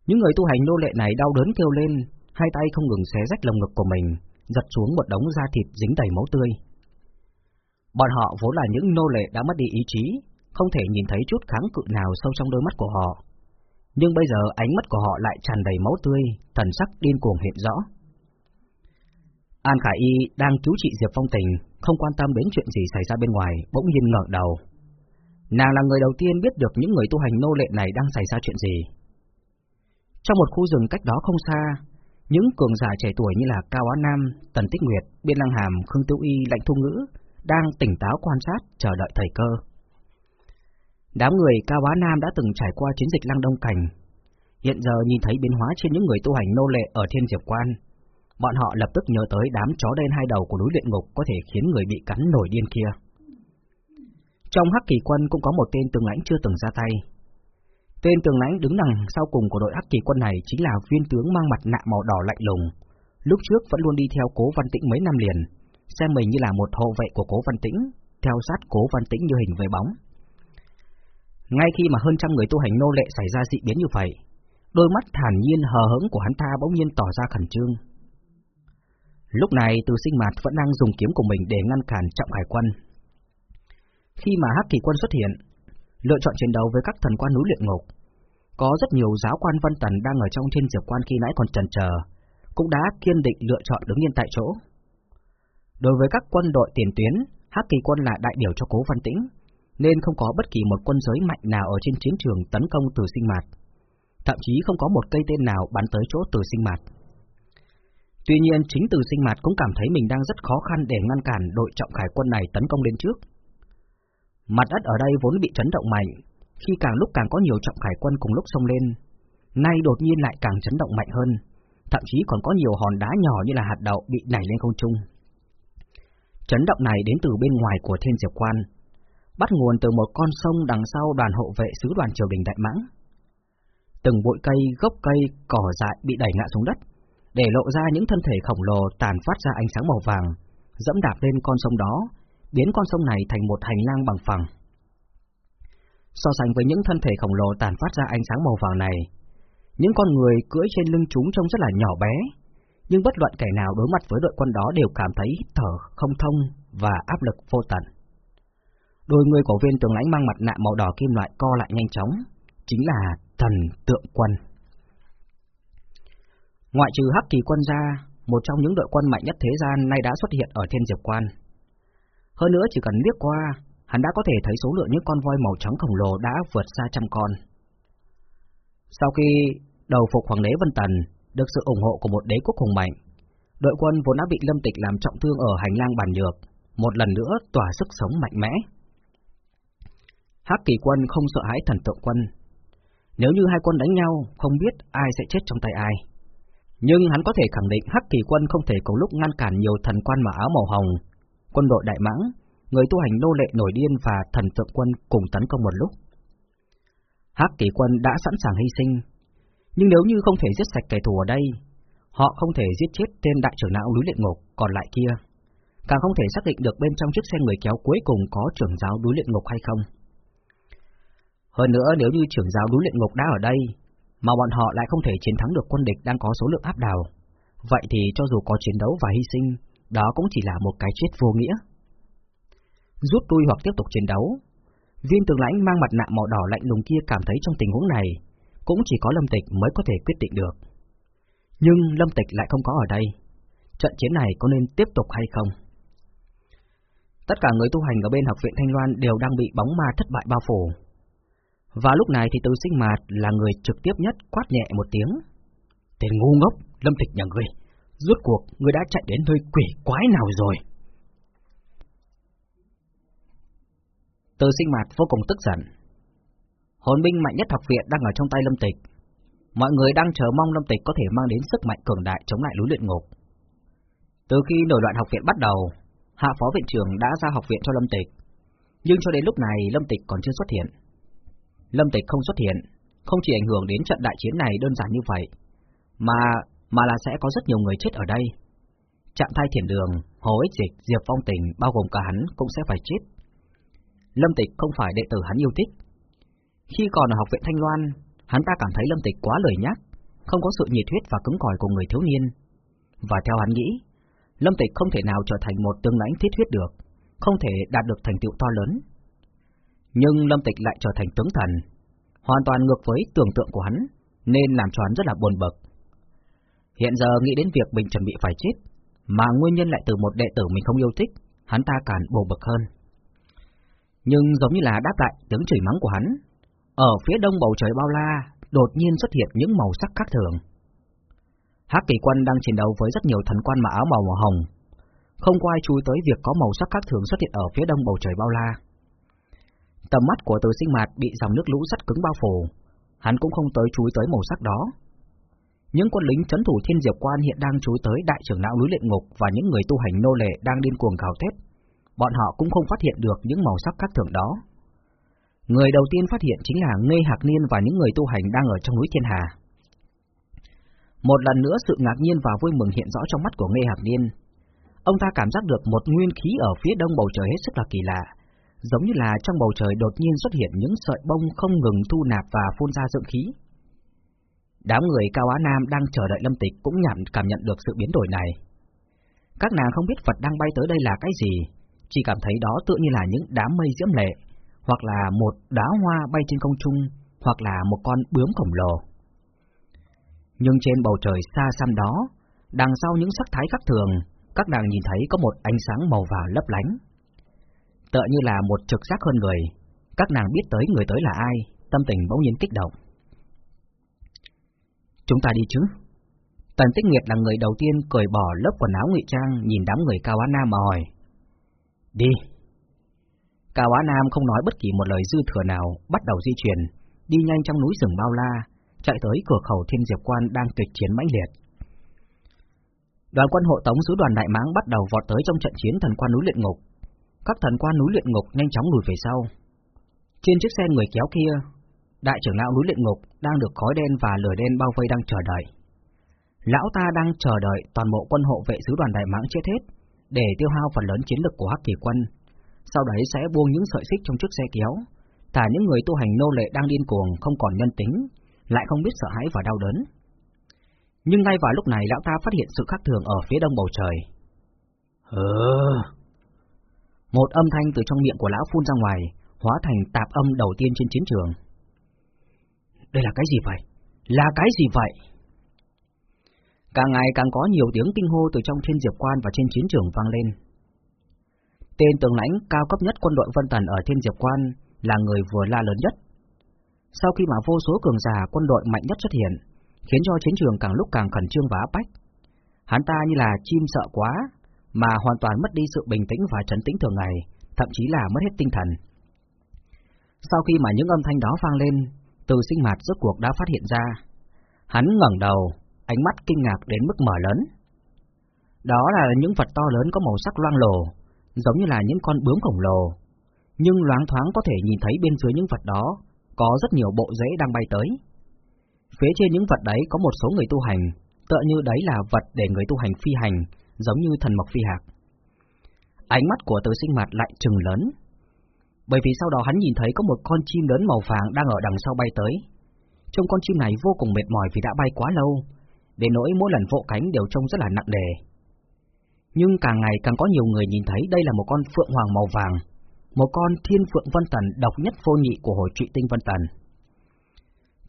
Những người tu hành nô lệ này đau đớn kêu lên, hai tay không ngừng xé rách lồng ngực của mình, giật xuống một đống da thịt dính đầy máu tươi. Bọn họ vốn là những nô lệ đã mất đi ý chí, không thể nhìn thấy chút kháng cự nào sâu trong đôi mắt của họ. Nhưng bây giờ ánh mắt của họ lại tràn đầy máu tươi, thần sắc điên cuồng hiện rõ. An Khải Y đang cứu trị Diệp Phong Tình, không quan tâm đến chuyện gì xảy ra bên ngoài, bỗng nhiên ngẩng đầu. Nàng là người đầu tiên biết được những người tu hành nô lệ này đang xảy ra chuyện gì. Trong một khu rừng cách đó không xa, những cường giả trẻ tuổi như là Cao Á Nam, Tần Tích Nguyệt, Biên Lăng Hàm, Khương Tiêu Y, Lạnh Thu Ngữ đang tỉnh táo quan sát, chờ đợi thời cơ. Đám người Cao á Nam đã từng trải qua chiến dịch Lăng Đông Cảnh. Hiện giờ nhìn thấy biến hóa trên những người tu hành nô lệ ở Thiên Diệp Quan, bọn họ lập tức nhớ tới đám chó đen hai đầu của núi luyện ngục có thể khiến người bị cắn nổi điên kia. Trong Hắc Kỳ Quân cũng có một tên tướng lãnh chưa từng ra tay. Tên tướng lãnh đứng đằng sau cùng của đội Hắc Kỳ Quân này chính là viên tướng mang mặt nạ màu đỏ lạnh lùng, lúc trước vẫn luôn đi theo Cố Văn Tĩnh mấy năm liền, xem mình như là một hộ vệ của Cố Văn Tĩnh, theo sát Cố Văn Tĩnh như hình với bóng. Ngay khi mà hơn trăm người tu hành nô lệ xảy ra dị biến như vậy, đôi mắt thản nhiên hờ hững của hắn ta bỗng nhiên tỏ ra khẩn trương. Lúc này từ sinh mạt vẫn đang dùng kiếm của mình để ngăn cản trọng hải quân. Khi mà hắc kỳ quân xuất hiện, lựa chọn chiến đấu với các thần quan núi luyện ngục, có rất nhiều giáo quan văn tần đang ở trong thiên diệp quan khi nãy còn chần chờ, cũng đã kiên định lựa chọn đứng yên tại chỗ. Đối với các quân đội tiền tuyến, hắc kỳ quân là đại biểu cho cố văn tĩnh, nên không có bất kỳ một quân giới mạnh nào ở trên chiến trường tấn công từ sinh mạt. Thậm chí không có một cây tên nào bắn tới chỗ từ sinh mạt. Tuy nhiên, chính từ sinh mạt cũng cảm thấy mình đang rất khó khăn để ngăn cản đội trọng khải quân này tấn công lên trước. Mặt đất ở đây vốn bị chấn động mạnh, khi càng lúc càng có nhiều trọng hải quân cùng lúc xông lên, nay đột nhiên lại càng chấn động mạnh hơn, thậm chí còn có nhiều hòn đá nhỏ như là hạt đậu bị nảy lên không trung. Chấn động này đến từ bên ngoài của thiên diệp quan, bắt nguồn từ một con sông đằng sau đoàn hộ vệ sứ đoàn triều đình Đại Mãng. Từng bụi cây, gốc cây, cỏ dại bị đẩy ngã xuống đất, để lộ ra những thân thể khổng lồ tàn phát ra ánh sáng màu vàng, dẫm đạp lên con sông đó, biến con sông này thành một hành lang bằng phẳng. So sánh với những thân thể khổng lồ tàn phát ra ánh sáng màu vàng này, những con người cưỡi trên lưng chúng trông rất là nhỏ bé, nhưng bất luận kẻ nào đối mặt với đội quân đó đều cảm thấy thở không thông và áp lực vô tận. Đôi người của viên tường lãnh mang mặt nạ màu đỏ kim loại co lại nhanh chóng, chính là thần tượng quân. Ngoại trừ Hắc Kỳ quân ra, một trong những đội quân mạnh nhất thế gian nay đã xuất hiện ở Thiên Diệp Quan. Hơn nữa chỉ cần liếc qua, hắn đã có thể thấy số lượng những con voi màu trắng khổng lồ đã vượt xa trăm con. Sau khi đầu phục Hoàng đế Vân Tần được sự ủng hộ của một đế quốc hùng mạnh, đội quân vốn đã bị Lâm Tịch làm trọng thương ở hành lang bàn nhược, một lần nữa tỏa sức sống mạnh mẽ. Hắc Kỳ quân không sợ hãi thần tượng quân. Nếu như hai quân đánh nhau, không biết ai sẽ chết trong tay ai. Nhưng hắn có thể khẳng định Hắc Kỳ quân không thể cùng lúc ngăn cản nhiều thần quan mặc áo màu hồng, quân đội đại mãng, người tu hành nô lệ nổi điên và thần tượng quân cùng tấn công một lúc. Hắc kỷ quân đã sẵn sàng hy sinh, nhưng nếu như không thể giết sạch kẻ thù ở đây, họ không thể giết chết tên đại trưởng não núi luyện ngục còn lại kia, càng không thể xác định được bên trong chiếc xe người kéo cuối cùng có trưởng giáo núi luyện ngục hay không. Hơn nữa nếu như trưởng giáo núi luyện ngục đã ở đây, mà bọn họ lại không thể chiến thắng được quân địch đang có số lượng áp đảo, vậy thì cho dù có chiến đấu và hy sinh, đó cũng chỉ là một cái chết vô nghĩa. Rút lui hoặc tiếp tục chiến đấu, viên tướng lãnh mang mặt nạ màu đỏ lạnh lùng kia cảm thấy trong tình huống này, cũng chỉ có Lâm Tịch mới có thể quyết định được. Nhưng Lâm Tịch lại không có ở đây. Trận chiến này có nên tiếp tục hay không? Tất cả người tu hành ở bên học viện Thanh Loan đều đang bị bóng ma thất bại bao phủ. Và lúc này thì Từ Sinh Mạt là người trực tiếp nhất quát nhẹ một tiếng. Tên ngu ngốc, Lâm Tịch nhà người rốt cuộc người đã chạy đến nơi quỷ quái nào rồi? Từ Sinh mặt vô cùng tức giận. Hồn binh mạnh nhất học viện đang ở trong tay Lâm Tịch. Mọi người đang chờ mong Lâm Tịch có thể mang đến sức mạnh cường đại chống lại lũ luyện ngục. Từ khi nổi loạn học viện bắt đầu, hạ phó viện trưởng đã ra học viện cho Lâm Tịch, nhưng cho đến lúc này Lâm Tịch còn chưa xuất hiện. Lâm Tịch không xuất hiện, không chỉ ảnh hưởng đến trận đại chiến này đơn giản như vậy, mà mà là sẽ có rất nhiều người chết ở đây. Trạng thái thiền đường, Hồ Ích Dịch, Diệp Phong Tình, bao gồm cả hắn cũng sẽ phải chết. Lâm Tịch không phải đệ tử hắn yêu thích. Khi còn ở học viện Thanh Loan, hắn ta cảm thấy Lâm Tịch quá lời nhắc, không có sự nhiệt huyết và cứng cỏi của người thiếu niên. Và theo hắn nghĩ, Lâm Tịch không thể nào trở thành một tương lãnh thiết huyết được, không thể đạt được thành tựu to lớn. Nhưng Lâm Tịch lại trở thành tướng thần, hoàn toàn ngược với tưởng tượng của hắn, nên làm cho hắn rất là buồn bực. Hiện giờ nghĩ đến việc mình chuẩn bị phải chết, mà nguyên nhân lại từ một đệ tử mình không yêu thích, hắn ta càng bồ bực hơn. Nhưng giống như là đáp lại tiếng chửi mắng của hắn, ở phía đông bầu trời bao la, đột nhiên xuất hiện những màu sắc khác thường. Hắc kỳ quân đang chiến đấu với rất nhiều thần quan mặc áo màu màu hồng, không có ai chú ý tới việc có màu sắc khác thường xuất hiện ở phía đông bầu trời bao la. Tầm mắt của từ sinh mạt bị dòng nước lũ rất cứng bao phủ, hắn cũng không tới chú ý tới màu sắc đó. Những quân lính chấn thủ thiên diệp quan hiện đang chú tới đại trưởng lão núi luyện ngục và những người tu hành nô lệ đang điên cuồng gào thét. Bọn họ cũng không phát hiện được những màu sắc khác thường đó. Người đầu tiên phát hiện chính là Ngây Hạc Niên và những người tu hành đang ở trong núi Thiên Hà. Một lần nữa sự ngạc nhiên và vui mừng hiện rõ trong mắt của Ngây Hạc Niên. Ông ta cảm giác được một nguyên khí ở phía đông bầu trời hết sức là kỳ lạ, giống như là trong bầu trời đột nhiên xuất hiện những sợi bông không ngừng thu nạp và phun ra dưỡng khí. Đám người cao á nam đang chờ đợi lâm tịch cũng nhằm cảm nhận được sự biến đổi này. Các nàng không biết Phật đang bay tới đây là cái gì, chỉ cảm thấy đó tự như là những đám mây diễm lệ, hoặc là một đá hoa bay trên không trung, hoặc là một con bướm khổng lồ. Nhưng trên bầu trời xa xăm đó, đằng sau những sắc thái khác thường, các nàng nhìn thấy có một ánh sáng màu vàng lấp lánh. Tựa như là một trực giác hơn người, các nàng biết tới người tới là ai, tâm tình bỗng nhiên kích động. Chúng ta đi chứ? Tần Tích Nguyệt là người đầu tiên cởi bỏ lớp quần áo ngụy trang nhìn đám người Cao Á Nam mà hỏi. Đi! Cao Á Nam không nói bất kỳ một lời dư thừa nào, bắt đầu di chuyển, đi nhanh trong núi rừng bao la, chạy tới cửa khẩu Thiên Diệp Quan đang kịch chiến mãnh liệt. Đoàn quân hộ tống sứ đoàn Đại Mãng bắt đầu vọt tới trong trận chiến thần quan núi luyện ngục. Các thần quan núi luyện ngục nhanh chóng lùi về sau. Trên chiếc xe người kéo kia, đại trưởng lão núi luyện ngục đang được khói đen và lửa đen bao vây đang chờ đợi. Lão ta đang chờ đợi toàn bộ quân hộ vệ sứ đoàn Đại Mãng chết hết, để tiêu hao phần lớn chiến lực của Hắc Kỳ quân. Sau đấy sẽ buông những sợi xích trong chiếc xe kéo, thả những người tu hành nô lệ đang điên cuồng không còn nhân tính, lại không biết sợ hãi và đau đớn. Nhưng ngay vào lúc này lão ta phát hiện sự khác thường ở phía đông bầu trời. Ừ. Một âm thanh từ trong miệng của lão phun ra ngoài, hóa thành tạp âm đầu tiên trên chiến trường. Đây là cái gì vậy? Là cái gì vậy? Càng ngày càng có nhiều tiếng kinh hô từ trong thiên diệp quan và trên chiến trường vang lên. Tên tướng lãnh cao cấp nhất quân đội Vân Tần ở thiên diệp quan là người vừa la lớn nhất. Sau khi mà vô số cường giả quân đội mạnh nhất xuất hiện, khiến cho chiến trường càng lúc càng khẩn trương và áp bách. Hắn ta như là chim sợ quá, mà hoàn toàn mất đi sự bình tĩnh và trấn tĩnh thường ngày, thậm chí là mất hết tinh thần. Sau khi mà những âm thanh đó vang lên, từ sinh mạt rốt cuộc đã phát hiện ra. Hắn ngẩng đầu, ánh mắt kinh ngạc đến mức mở lớn. Đó là những vật to lớn có màu sắc loang lổ, giống như là những con bướm khổng lồ. Nhưng loáng thoáng có thể nhìn thấy bên dưới những vật đó, có rất nhiều bộ rễ đang bay tới. Phía trên những vật đấy có một số người tu hành, tựa như đấy là vật để người tu hành phi hành, giống như thần mộc phi hạc. Ánh mắt của từ sinh mặt lại trừng lớn, bởi vì sau đó hắn nhìn thấy có một con chim lớn màu vàng đang ở đằng sau bay tới. Trông con chim này vô cùng mệt mỏi vì đã bay quá lâu, đến nỗi mỗi lần vỗ cánh đều trông rất là nặng nề. Nhưng càng ngày càng có nhiều người nhìn thấy đây là một con phượng hoàng màu vàng, một con thiên phượng vân tần độc nhất vô nhị của hồi trụy tinh vân tần.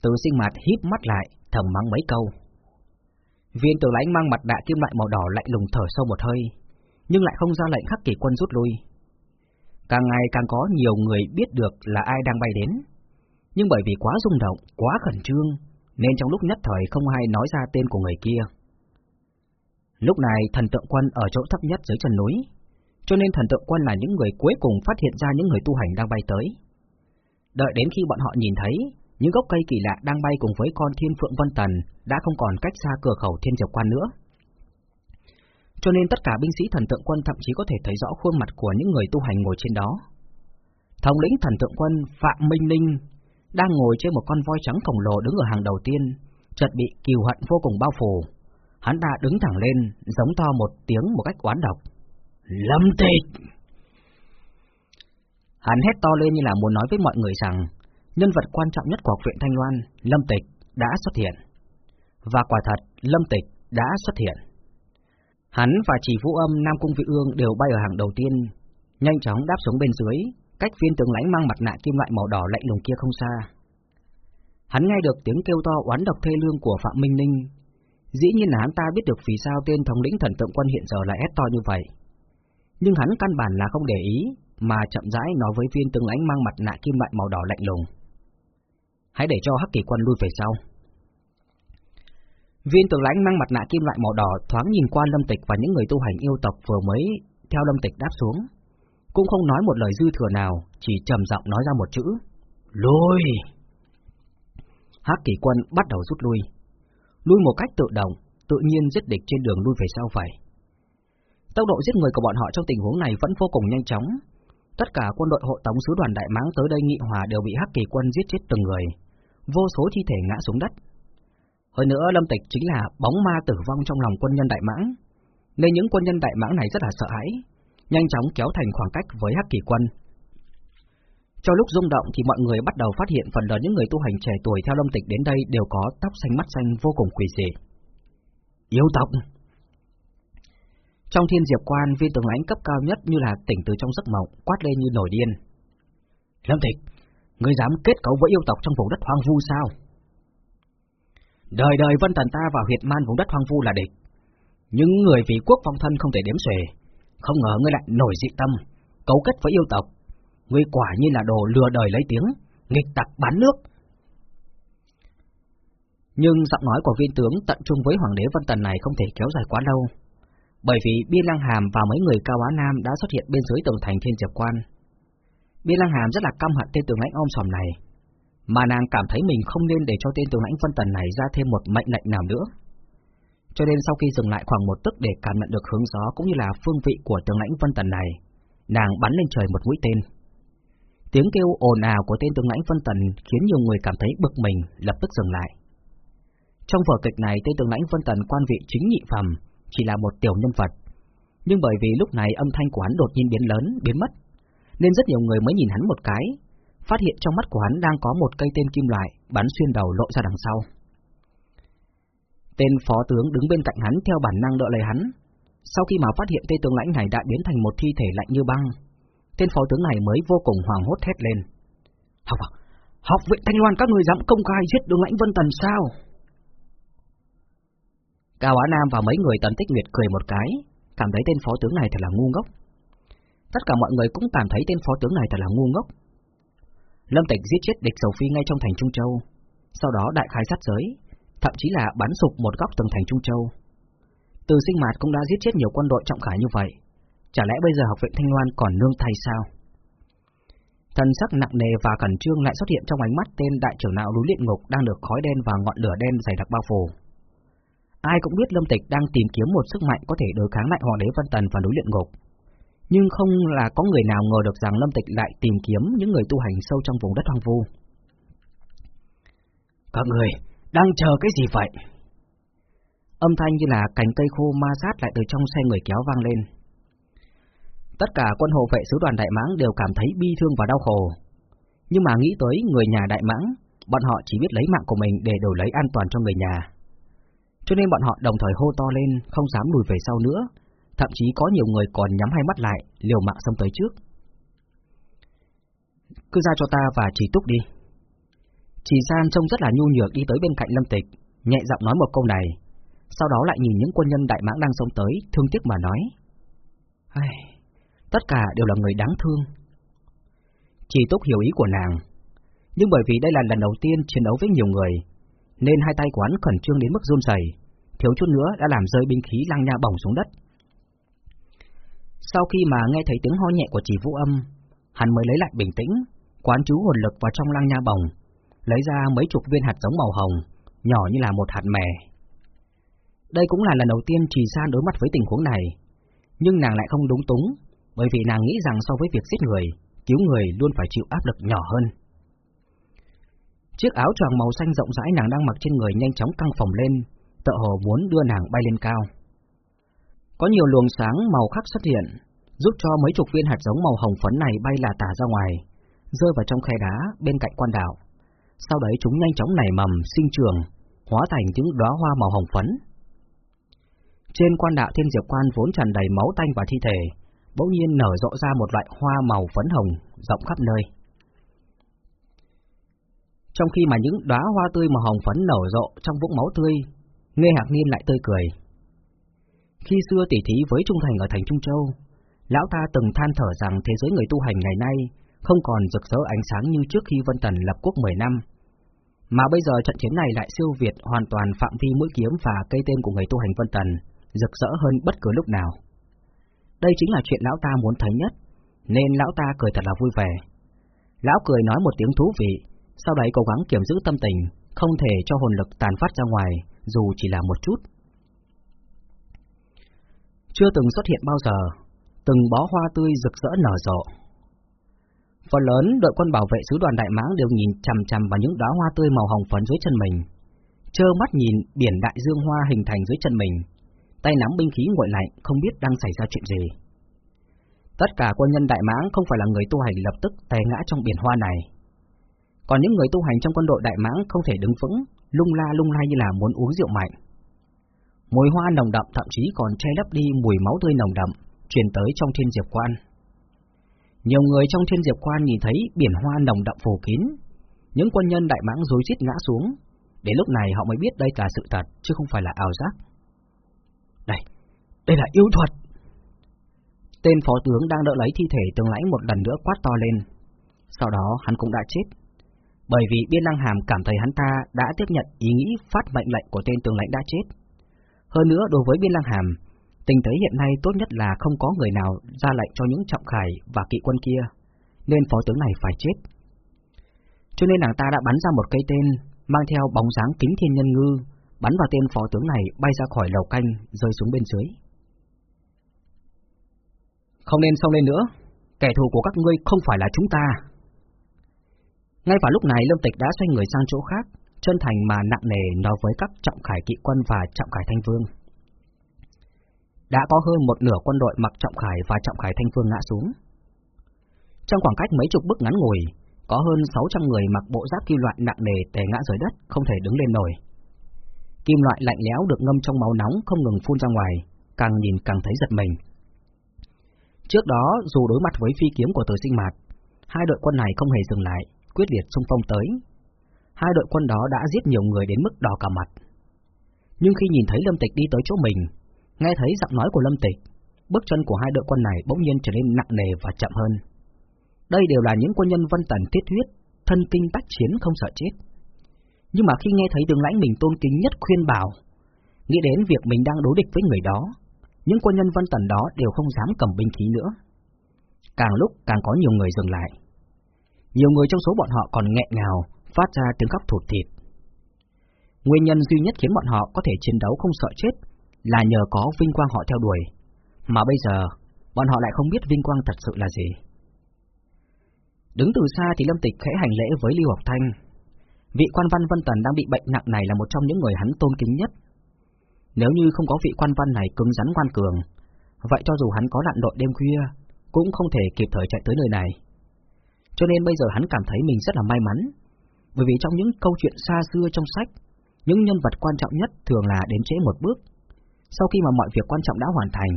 Từ sinh mặt híp mắt lại, thầm mắng mấy câu. Viên tử lãnh mang mặt đạ kim loại màu đỏ lạnh lùng thở sâu một hơi, nhưng lại không ra lệnh khắc kỳ quân rút lui. Càng ngày càng có nhiều người biết được là ai đang bay đến, nhưng bởi vì quá rung động, quá khẩn trương, nên trong lúc nhất thời không ai nói ra tên của người kia. Lúc này thần tượng quân ở chỗ thấp nhất dưới chân núi, cho nên thần tượng quân là những người cuối cùng phát hiện ra những người tu hành đang bay tới. Đợi đến khi bọn họ nhìn thấy những gốc cây kỳ lạ đang bay cùng với con thiên phượng vân tần đã không còn cách xa cửa khẩu thiên diệp quan nữa. Cho nên tất cả binh sĩ thần tượng quân thậm chí có thể thấy rõ khuôn mặt của những người tu hành ngồi trên đó. Thống lĩnh thần tượng quân Phạm Minh Ninh đang ngồi trên một con voi trắng khổng lồ đứng ở hàng đầu tiên, chợt bị kiều hận vô cùng bao phủ. Hắn ta đứng thẳng lên, giống to một tiếng một cách oán độc. Lâm tịch! Hắn hét to lên như là muốn nói với mọi người rằng nhân vật quan trọng nhất của học viện Thanh Loan, Lâm Tịch, đã xuất hiện. Và quả thật, Lâm Tịch đã xuất hiện. Hắn và chỉ vũ âm Nam Cung Vị Ương đều bay ở hàng đầu tiên, nhanh chóng đáp xuống bên dưới, cách viên tướng lãnh mang mặt nạ kim loại màu đỏ lạnh lùng kia không xa. Hắn nghe được tiếng kêu to oán độc thê lương của Phạm Minh Ninh. Dĩ nhiên là hắn ta biết được vì sao tên thống lĩnh thần tượng quân hiện giờ lại hét to như vậy. Nhưng hắn căn bản là không để ý, mà chậm rãi nói với viên tướng lãnh mang mặt nạ kim loại màu đỏ lạnh lùng. Hãy để cho Hắc Kỳ quân lui về sau. Viên tướng lãnh mang mặt nạ kim loại màu đỏ thoáng nhìn qua Lâm Tịch và những người tu hành yêu tộc vừa mới theo Lâm Tịch đáp xuống. Cũng không nói một lời dư thừa nào, chỉ trầm giọng nói ra một chữ. Lùi! Hắc kỳ quân bắt đầu rút lui. Lui một cách tự động, tự nhiên giết địch trên đường lui về sau phải. Tốc độ giết người của bọn họ trong tình huống này vẫn vô cùng nhanh chóng. Tất cả quân đội hộ tống sứ đoàn Đại Mãng tới đây nghị hòa đều bị Hắc kỳ quân giết chết từng người. Vô số thi thể ngã xuống đất. Hơn nữa Lâm Tịch chính là bóng ma tử vong trong lòng quân nhân Đại Mãng, nên những quân nhân Đại Mãng này rất là sợ hãi, nhanh chóng kéo thành khoảng cách với Hắc Kỳ quân. Cho lúc rung động thì mọi người bắt đầu phát hiện phần lớn những người tu hành trẻ tuổi theo Lâm Tịch đến đây đều có tóc xanh mắt xanh vô cùng quỷ dị. Yêu tộc Trong thiên diệp quan, viên tướng lãnh cấp cao nhất như là tỉnh từ trong giấc mộng, quát lên như nổi điên. Lâm Tịch, ngươi dám kết cấu với yêu tộc trong vùng đất hoang vu sao? Đời đời vân thần ta vào huyệt man vùng đất hoang vu là địch. Những người vì quốc phong thân không thể đếm xuể, không ngờ ngươi lại nổi dị tâm, cấu kết với yêu tộc. Ngươi quả như là đồ lừa đời lấy tiếng, nghịch tặc bán nước. Nhưng giọng nói của viên tướng tận trung với hoàng đế Vân Tần này không thể kéo dài quá lâu, bởi vì Biên Lăng Hàm và mấy người cao á nam đã xuất hiện bên dưới tường thành thiên diệp quan. Biên Lăng Hàm rất là căm hận tên tướng lãnh om sòm này, mà nàng cảm thấy mình không nên để cho tên tướng lãnh Vân Tần này ra thêm một mệnh lệnh nào nữa. Cho nên sau khi dừng lại khoảng một tức để cảm nhận được hướng gió cũng như là phương vị của tướng lãnh Vân Tần này, nàng bắn lên trời một mũi tên. Tiếng kêu ồn ào của tên tướng lãnh Vân Tần khiến nhiều người cảm thấy bực mình, lập tức dừng lại. Trong vở kịch này, tên tướng lãnh Vân Tần quan vị chính nhị phẩm, chỉ là một tiểu nhân vật. Nhưng bởi vì lúc này âm thanh của hắn đột nhiên biến lớn, biến mất, nên rất nhiều người mới nhìn hắn một cái, phát hiện trong mắt của hắn đang có một cây tên kim loại bắn xuyên đầu lộ ra đằng sau. Tên phó tướng đứng bên cạnh hắn theo bản năng đỡ lấy hắn. Sau khi mà phát hiện tên tướng lãnh này đã biến thành một thi thể lạnh như băng, tên phó tướng này mới vô cùng hoảng hốt thét lên. Học, học viện Thanh Loan các người dám công khai giết tướng lãnh Vân Tần sao? Cao Á Nam và mấy người tần tích nguyệt cười một cái, cảm thấy tên phó tướng này thật là ngu ngốc. Tất cả mọi người cũng cảm thấy tên phó tướng này thật là ngu ngốc. Lâm Tịch giết chết địch Sầu Phi ngay trong thành Trung Châu, sau đó đại khai sát giới, thậm chí là bắn sụp một góc tường thành Trung Châu. Từ sinh mạt cũng đã giết chết nhiều quân đội trọng khải như vậy, chả lẽ bây giờ học viện Thanh Loan còn nương thay sao? Thần sắc nặng nề và cẩn trương lại xuất hiện trong ánh mắt tên đại trưởng não núi luyện ngục đang được khói đen và ngọn lửa đen dày đặc bao phủ. Ai cũng biết Lâm Tịch đang tìm kiếm một sức mạnh có thể đối kháng lại Hoàng đế Vân Tần và núi luyện ngục, nhưng không là có người nào ngờ được rằng Lâm Tịch lại tìm kiếm những người tu hành sâu trong vùng đất hoang vu. Các người đang chờ cái gì vậy? Âm thanh như là cành cây khô ma sát lại từ trong xe người kéo vang lên. Tất cả quân hộ vệ sứ đoàn Đại Mãng đều cảm thấy bi thương và đau khổ. Nhưng mà nghĩ tới người nhà Đại Mãng, bọn họ chỉ biết lấy mạng của mình để đổi lấy an toàn cho người nhà. Cho nên bọn họ đồng thời hô to lên, không dám lùi về sau nữa, thậm chí có nhiều người còn nhắm hai mắt lại, liều mạng xông tới trước. Cứ ra cho ta và chỉ túc đi. Chỉ San trông rất là nhu nhược đi tới bên cạnh Lâm Tịch, nhẹ giọng nói một câu này, sau đó lại nhìn những quân nhân đại mãng đang xông tới, thương tiếc mà nói. Ai... Tất cả đều là người đáng thương. Chỉ túc hiểu ý của nàng, nhưng bởi vì đây là lần đầu tiên chiến đấu với nhiều người, nên hai tay của hắn khẩn trương đến mức run rẩy, thiếu chút nữa đã làm rơi binh khí lăng nha bổng xuống đất. Sau khi mà nghe thấy tiếng ho nhẹ của chỉ vũ âm, hắn mới lấy lại bình tĩnh, quán chú hồn lực vào trong lăng nha bồng, lấy ra mấy chục viên hạt giống màu hồng, nhỏ như là một hạt mè. Đây cũng là lần đầu tiên Trì San đối mặt với tình huống này, nhưng nàng lại không đúng túng, bởi vì nàng nghĩ rằng so với việc giết người, cứu người luôn phải chịu áp lực nhỏ hơn. Chiếc áo choàng màu xanh rộng rãi nàng đang mặc trên người nhanh chóng căng phồng lên, tợ hồ muốn đưa nàng bay lên cao. Có nhiều luồng sáng màu khác xuất hiện, giúp cho mấy chục viên hạt giống màu hồng phấn này bay là tả ra ngoài, rơi vào trong khe đá bên cạnh quan đảo. Sau đấy chúng nhanh chóng nảy mầm, sinh trường, hóa thành những đóa hoa màu hồng phấn. Trên quan đạo thiên diệp quan vốn tràn đầy máu tanh và thi thể, bỗng nhiên nở rộ ra một loại hoa màu phấn hồng rộng khắp nơi. Trong khi mà những đóa hoa tươi màu hồng phấn nở rộ trong vũng máu tươi, Nghe Hạc Niên lại tươi cười. Khi xưa tỉ thí với Trung Thành ở thành Trung Châu, lão ta từng than thở rằng thế giới người tu hành ngày nay không còn rực rỡ ánh sáng như trước khi Vân Tần lập quốc 10 năm, Mà bây giờ trận chiến này lại siêu việt hoàn toàn phạm vi mũi kiếm và cây tên của người tu hành Vân Tần, rực rỡ hơn bất cứ lúc nào. Đây chính là chuyện lão ta muốn thấy nhất, nên lão ta cười thật là vui vẻ. Lão cười nói một tiếng thú vị, sau đấy cố gắng kiểm giữ tâm tình, không thể cho hồn lực tàn phát ra ngoài, dù chỉ là một chút. Chưa từng xuất hiện bao giờ, từng bó hoa tươi rực rỡ nở rộ. Phần lớn đội quân bảo vệ sứ đoàn Đại Mãng đều nhìn chằm chằm vào những đóa hoa tươi màu hồng phấn dưới chân mình, trơ mắt nhìn biển đại dương hoa hình thành dưới chân mình, tay nắm binh khí nguội lạnh, không biết đang xảy ra chuyện gì. Tất cả quân nhân Đại Mãng không phải là người tu hành lập tức té ngã trong biển hoa này. Còn những người tu hành trong quân đội Đại Mãng không thể đứng vững, lung la lung lay như là muốn uống rượu mạnh. Mùi hoa nồng đậm thậm chí còn che lấp đi mùi máu tươi nồng đậm, truyền tới trong thiên diệp quan. Nhiều người trong thiên diệp quan nhìn thấy biển hoa nồng đậm phủ kín, những quân nhân đại mãng rối rít ngã xuống, đến lúc này họ mới biết đây là sự thật, chứ không phải là ảo giác. Đây, đây là yêu thuật! Tên phó tướng đang đỡ lấy thi thể tướng lãnh một lần nữa quát to lên. Sau đó hắn cũng đã chết. Bởi vì Biên Lăng Hàm cảm thấy hắn ta đã tiếp nhận ý nghĩ phát mệnh lệnh của tên tướng lãnh đã chết. Hơn nữa đối với Biên Lăng Hàm, tình thế hiện nay tốt nhất là không có người nào ra lệnh cho những trọng khải và kỵ quân kia, nên phó tướng này phải chết. Cho nên nàng ta đã bắn ra một cây tên, mang theo bóng dáng kính thiên nhân ngư, bắn vào tên phó tướng này bay ra khỏi lầu canh, rơi xuống bên dưới. Không nên xông lên nữa, kẻ thù của các ngươi không phải là chúng ta. Ngay vào lúc này Lâm Tịch đã xoay người sang chỗ khác, chân thành mà nặng nề nói với các trọng khải kỵ quân và trọng khải thanh vương. Đã có hơn một nửa quân đội mặc trọng khải và trọng khải thanh vương ngã xuống. Trong khoảng cách mấy chục bước ngắn ngủi, có hơn 600 người mặc bộ giáp kim loại nặng nề tề ngã dưới đất, không thể đứng lên nổi. Kim loại lạnh lẽo được ngâm trong máu nóng không ngừng phun ra ngoài, càng nhìn càng thấy giật mình. Trước đó, dù đối mặt với phi kiếm của tử sinh mạt, hai đội quân này không hề dừng lại, quyết liệt xung phong tới, hai đội quân đó đã giết nhiều người đến mức đỏ cả mặt. Nhưng khi nhìn thấy Lâm Tịch đi tới chỗ mình, nghe thấy giọng nói của Lâm Tịch, bước chân của hai đội quân này bỗng nhiên trở nên nặng nề và chậm hơn. Đây đều là những quân nhân vân tần tiết huyết, thân kinh bách chiến không sợ chết. Nhưng mà khi nghe thấy đường lãnh mình tôn kính nhất khuyên bảo, nghĩ đến việc mình đang đối địch với người đó, những quân nhân vân tần đó đều không dám cầm binh khí nữa. Càng lúc càng có nhiều người dừng lại. Nhiều người trong số bọn họ còn nghẹn ngào, phát ra tiếng khóc thụt thịt. Nguyên nhân duy nhất khiến bọn họ có thể chiến đấu không sợ chết là nhờ có vinh quang họ theo đuổi, mà bây giờ bọn họ lại không biết vinh quang thật sự là gì. Đứng từ xa thì Lâm Tịch khẽ hành lễ với Lưu Học Thanh. Vị quan văn Vân Tần đang bị bệnh nặng này là một trong những người hắn tôn kính nhất. Nếu như không có vị quan văn này cứng rắn ngoan cường, vậy cho dù hắn có lặn lội đêm khuya, cũng không thể kịp thời chạy tới nơi này. Cho nên bây giờ hắn cảm thấy mình rất là may mắn bởi vì trong những câu chuyện xa xưa trong sách, những nhân vật quan trọng nhất thường là đến trễ một bước, sau khi mà mọi việc quan trọng đã hoàn thành.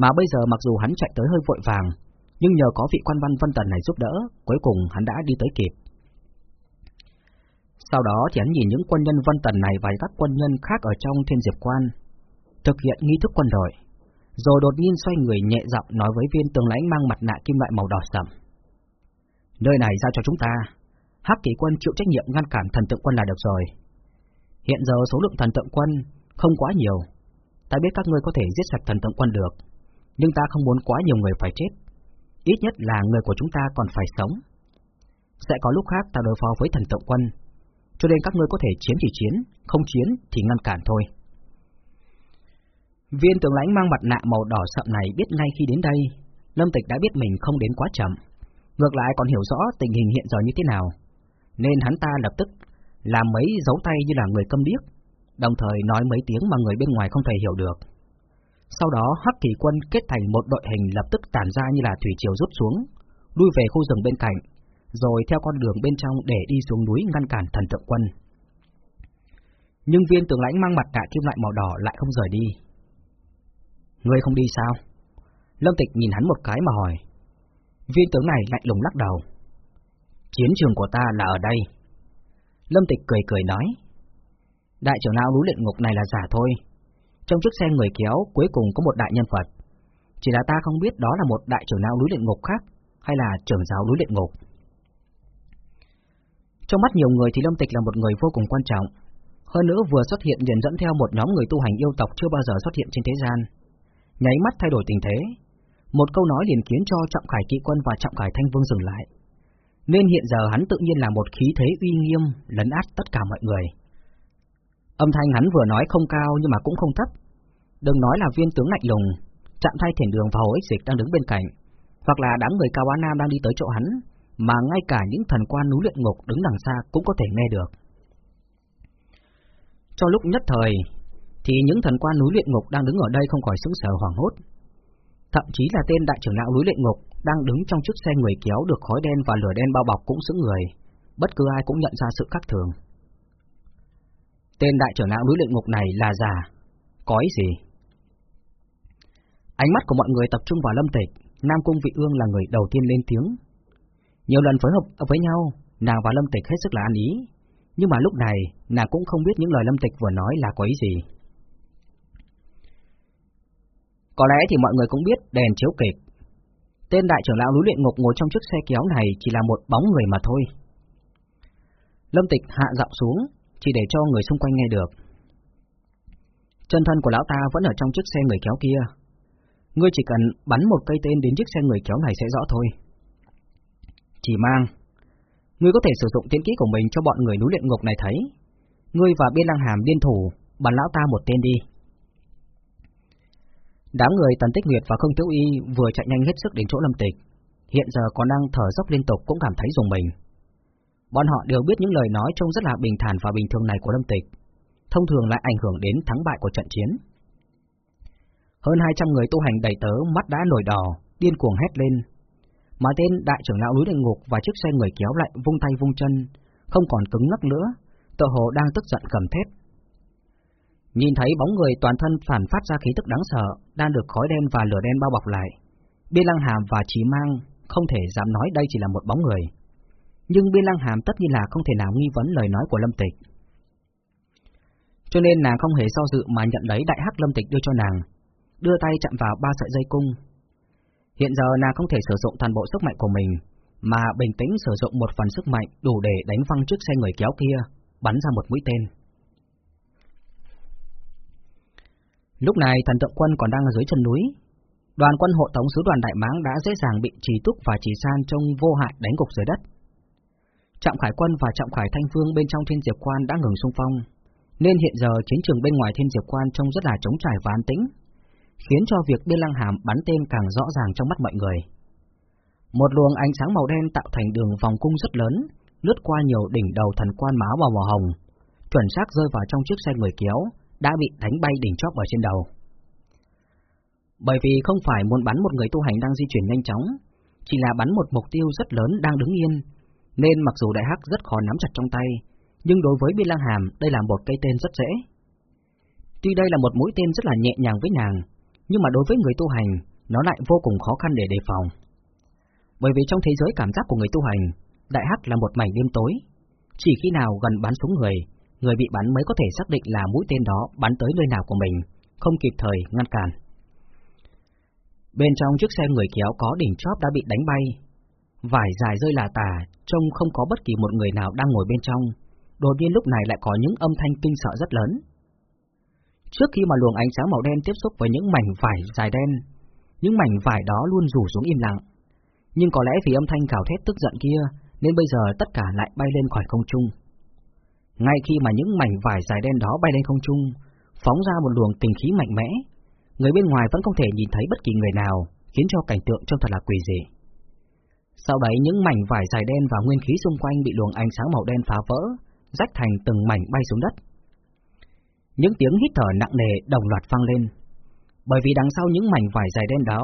Mà bây giờ mặc dù hắn chạy tới hơi vội vàng, nhưng nhờ có vị quan văn Vân Tần này giúp đỡ, cuối cùng hắn đã đi tới kịp. Sau đó thì hắn nhìn những quân nhân Vân Tần này và các quân nhân khác ở trong thiên diệp quan, thực hiện nghi thức quân đội, rồi đột nhiên xoay người nhẹ giọng nói với viên tường lãnh mang mặt nạ kim loại màu đỏ sẫm. Nơi này giao cho chúng ta, Hắc Kỳ Quân chịu trách nhiệm ngăn cản thần tượng quân là được rồi. Hiện giờ số lượng thần tượng quân không quá nhiều. Ta biết các ngươi có thể giết sạch thần tượng quân được, nhưng ta không muốn quá nhiều người phải chết. Ít nhất là người của chúng ta còn phải sống. Sẽ có lúc khác ta đối phó với thần tượng quân, cho nên các ngươi có thể chiến thì chiến, không chiến thì ngăn cản thôi. Viên tướng lãnh mang mặt nạ màu đỏ sậm này biết ngay khi đến đây, Lâm Tịch đã biết mình không đến quá chậm, ngược lại còn hiểu rõ tình hình hiện giờ như thế nào, nên hắn ta lập tức làm mấy dấu tay như là người câm điếc, đồng thời nói mấy tiếng mà người bên ngoài không thể hiểu được. Sau đó Hắc Kỳ Quân kết thành một đội hình lập tức tản ra như là thủy triều rút xuống, lui về khu rừng bên cạnh, rồi theo con đường bên trong để đi xuống núi ngăn cản thần tượng quân. Nhưng viên tướng lãnh mang mặt nạ kim loại màu đỏ lại không rời đi. Ngươi không đi sao? Lâm Tịch nhìn hắn một cái mà hỏi. Viên tướng này lạnh lùng lắc đầu. Chiến trường của ta là ở đây. Lâm Tịch cười cười nói. Đại trưởng lão núi luyện ngục này là giả thôi. Trong chiếc xe người kéo, cuối cùng có một đại nhân Phật. Chỉ là ta không biết đó là một đại trưởng lão núi luyện ngục khác hay là trưởng giáo núi luyện ngục. Trong mắt nhiều người thì Lâm Tịch là một người vô cùng quan trọng. Hơn nữa vừa xuất hiện liền dẫn theo một nhóm người tu hành yêu tộc chưa bao giờ xuất hiện trên thế gian. Nháy mắt thay đổi tình thế. Một câu nói liền khiến cho Trọng Khải Kỵ Quân và Trọng Khải Thanh Vương dừng lại. Nên hiện giờ hắn tự nhiên là một khí thế uy nghiêm, lấn át tất cả mọi người. Âm thanh hắn vừa nói không cao nhưng mà cũng không thấp. Đừng nói là viên tướng lạnh lùng, chạm thay thiền đường và hồ ích dịch đang đứng bên cạnh, hoặc là đám người cao á nam đang đi tới chỗ hắn, mà ngay cả những thần quan núi luyện ngục đứng đằng xa cũng có thể nghe được. Cho lúc nhất thời, thì những thần quan núi luyện ngục đang đứng ở đây không khỏi sững sờ hoảng hốt. Thậm chí là tên đại trưởng lão núi lệ ngục đang đứng trong chiếc xe người kéo được khói đen và lửa đen bao bọc cũng sững người, bất cứ ai cũng nhận ra sự khác thường. Tên đại trưởng lão núi luyện ngục này là già, có ý gì? Ánh mắt của mọi người tập trung vào Lâm Tịch, Nam Cung Vị Ương là người đầu tiên lên tiếng. Nhiều lần phối hợp với nhau, nàng và Lâm Tịch hết sức là ăn ý, nhưng mà lúc này nàng cũng không biết những lời Lâm Tịch vừa nói là có ý gì. Có lẽ thì mọi người cũng biết đèn chiếu kịch. Tên đại trưởng lão núi luyện ngục ngồi trong chiếc xe kéo này chỉ là một bóng người mà thôi. Lâm Tịch hạ giọng xuống, chỉ để cho người xung quanh nghe được. Chân thân của lão ta vẫn ở trong chiếc xe người kéo kia. Ngươi chỉ cần bắn một cây tên đến chiếc xe người kéo này sẽ rõ thôi. Chỉ mang. Ngươi có thể sử dụng tiến kỹ của mình cho bọn người núi luyện ngục này thấy. Ngươi và biên lang hàm điên thủ, bắn lão ta một tên đi. Đám người Tần Tích Nguyệt và Không Tiểu Y vừa chạy nhanh hết sức đến chỗ Lâm Tịch, hiện giờ còn đang thở dốc liên tục cũng cảm thấy dùng mình. Bọn họ đều biết những lời nói trông rất là bình thản và bình thường này của Lâm Tịch, thông thường lại ảnh hưởng đến thắng bại của trận chiến. Hơn 200 người tu hành đầy tớ mắt đã nổi đỏ, điên cuồng hét lên. Mà tên đại trưởng lão núi địa ngục và chiếc xe người kéo lại vung tay vung chân, không còn cứng ngắc nữa, tự hồ đang tức giận cầm thét. Nhìn thấy bóng người toàn thân phản phát ra khí tức đáng sợ, đang được khói đen và lửa đen bao bọc lại. Biên Lăng Hàm và Chí Mang không thể dám nói đây chỉ là một bóng người. Nhưng Biên Lăng Hàm tất nhiên là không thể nào nghi vấn lời nói của Lâm Tịch. Cho nên nàng không hề so dự mà nhận lấy đại hắc Lâm Tịch đưa cho nàng, đưa tay chạm vào ba sợi dây cung. Hiện giờ nàng không thể sử dụng toàn bộ sức mạnh của mình, mà bình tĩnh sử dụng một phần sức mạnh đủ để đánh văng chiếc xe người kéo kia, bắn ra một mũi tên. Lúc này thần tượng quân còn đang ở dưới chân núi. Đoàn quân hộ tống sứ đoàn Đại Máng đã dễ dàng bị Trì Túc và Trì San trong vô hại đánh gục dưới đất. Trọng Khải quân và Trọng Khải Thanh Phương bên trong Thiên Diệp Quan đã ngừng xung phong, nên hiện giờ chiến trường bên ngoài Thiên Diệp Quan trông rất là trống trải và an tĩnh, khiến cho việc Biên Lăng Hàm bắn tên càng rõ ràng trong mắt mọi người. Một luồng ánh sáng màu đen tạo thành đường vòng cung rất lớn, lướt qua nhiều đỉnh đầu thần quan máu và màu hồng, chuẩn xác rơi vào trong chiếc xe người kéo, đã bị đánh bay đỉnh chóp vào trên đầu. Bởi vì không phải muốn bắn một người tu hành đang di chuyển nhanh chóng, chỉ là bắn một mục tiêu rất lớn đang đứng yên, nên mặc dù đại hắc rất khó nắm chặt trong tay, nhưng đối với Biên Lang Hàm đây là một cây tên rất dễ. Tuy đây là một mũi tên rất là nhẹ nhàng với nàng, nhưng mà đối với người tu hành, nó lại vô cùng khó khăn để đề phòng. Bởi vì trong thế giới cảm giác của người tu hành, đại hắc là một mảnh đêm tối, chỉ khi nào gần bắn xuống người, người bị bắn mới có thể xác định là mũi tên đó bắn tới nơi nào của mình, không kịp thời ngăn cản. Bên trong chiếc xe người kéo có đỉnh chóp đã bị đánh bay, vải dài rơi là tả, trông không có bất kỳ một người nào đang ngồi bên trong, đột nhiên lúc này lại có những âm thanh kinh sợ rất lớn. Trước khi mà luồng ánh sáng màu đen tiếp xúc với những mảnh vải dài đen, những mảnh vải đó luôn rủ xuống im lặng. Nhưng có lẽ vì âm thanh gào thét tức giận kia, nên bây giờ tất cả lại bay lên khỏi không trung. Ngay khi mà những mảnh vải dài đen đó bay lên không trung, phóng ra một luồng tình khí mạnh mẽ, người bên ngoài vẫn không thể nhìn thấy bất kỳ người nào, khiến cho cảnh tượng trông thật là quỷ dị. Sau đấy những mảnh vải dài đen và nguyên khí xung quanh bị luồng ánh sáng màu đen phá vỡ, rách thành từng mảnh bay xuống đất. Những tiếng hít thở nặng nề đồng loạt vang lên, bởi vì đằng sau những mảnh vải dài đen đó,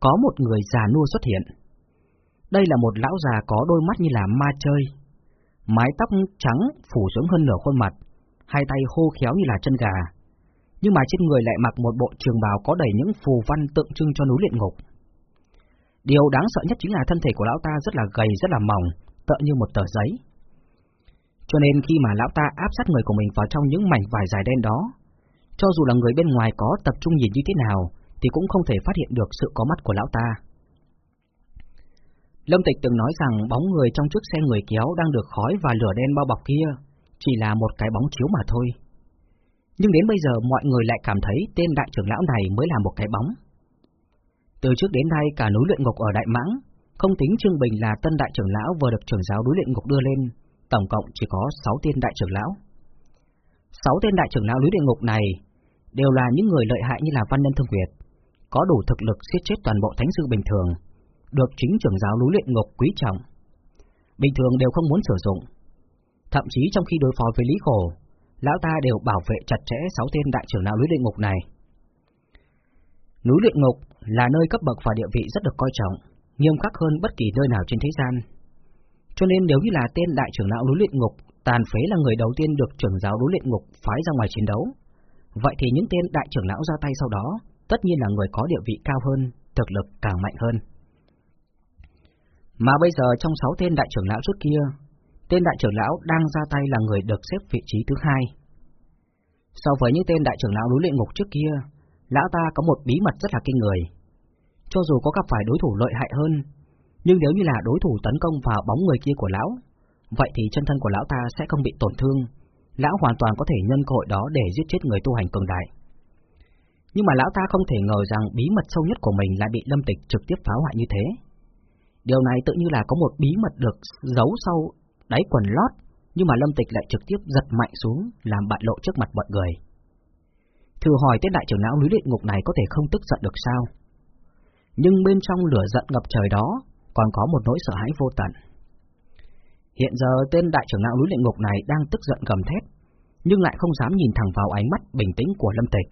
có một người già nua xuất hiện. Đây là một lão già có đôi mắt như là ma chơi, mái tóc trắng phủ xuống hơn nửa khuôn mặt, hai tay hô khéo như là chân gà, nhưng mà trên người lại mặc một bộ trường bào có đầy những phù văn tượng trưng cho núi luyện ngục. Điều đáng sợ nhất chính là thân thể của lão ta rất là gầy, rất là mỏng, tựa như một tờ giấy. Cho nên khi mà lão ta áp sát người của mình vào trong những mảnh vải dài đen đó, cho dù là người bên ngoài có tập trung nhìn như thế nào, thì cũng không thể phát hiện được sự có mắt của lão ta. Lâm Tịch từng nói rằng bóng người trong chiếc xe người kéo đang được khói và lửa đen bao bọc kia chỉ là một cái bóng chiếu mà thôi. Nhưng đến bây giờ mọi người lại cảm thấy tên đại trưởng lão này mới là một cái bóng. Từ trước đến nay cả núi luyện ngục ở Đại Mãng, không tính Trương Bình là tân đại trưởng lão vừa được trưởng giáo núi luyện ngục đưa lên, tổng cộng chỉ có 6 tên đại trưởng lão. 6 tên đại trưởng lão núi luyện ngục này đều là những người lợi hại như là Văn Nhân Thương Việt, có đủ thực lực siết chết toàn bộ thánh sư bình thường, được chính trưởng giáo núi luyện ngục quý trọng. Bình thường đều không muốn sử dụng. Thậm chí trong khi đối phó với Lý Khổ, lão ta đều bảo vệ chặt chẽ sáu tên đại trưởng lão núi luyện ngục này. Núi luyện ngục là nơi cấp bậc và địa vị rất được coi trọng, nghiêm khắc hơn bất kỳ nơi nào trên thế gian. Cho nên nếu như là tên đại trưởng lão núi luyện ngục, tàn phế là người đầu tiên được trưởng giáo núi luyện ngục phái ra ngoài chiến đấu, vậy thì những tên đại trưởng lão ra tay sau đó, tất nhiên là người có địa vị cao hơn, thực lực càng mạnh hơn. Mà bây giờ trong sáu tên đại trưởng lão trước kia, tên đại trưởng lão đang ra tay là người được xếp vị trí thứ hai. So với những tên đại trưởng lão núi luyện ngục trước kia, lão ta có một bí mật rất là kinh người. Cho dù có gặp phải đối thủ lợi hại hơn, nhưng nếu như là đối thủ tấn công vào bóng người kia của lão, vậy thì chân thân của lão ta sẽ không bị tổn thương, lão hoàn toàn có thể nhân cơ hội đó để giết chết người tu hành cường đại. Nhưng mà lão ta không thể ngờ rằng bí mật sâu nhất của mình lại bị Lâm Tịch trực tiếp phá hoại như thế. Điều này tự như là có một bí mật được giấu sau đáy quần lót, nhưng mà Lâm Tịch lại trực tiếp giật mạnh xuống, làm bại lộ trước mặt mọi người. Thử hỏi tên đại trưởng lão núi luyện ngục này có thể không tức giận được sao? Nhưng bên trong lửa giận ngập trời đó, còn có một nỗi sợ hãi vô tận. Hiện giờ tên đại trưởng lão núi luyện ngục này đang tức giận gầm thét, nhưng lại không dám nhìn thẳng vào ánh mắt bình tĩnh của Lâm Tịch.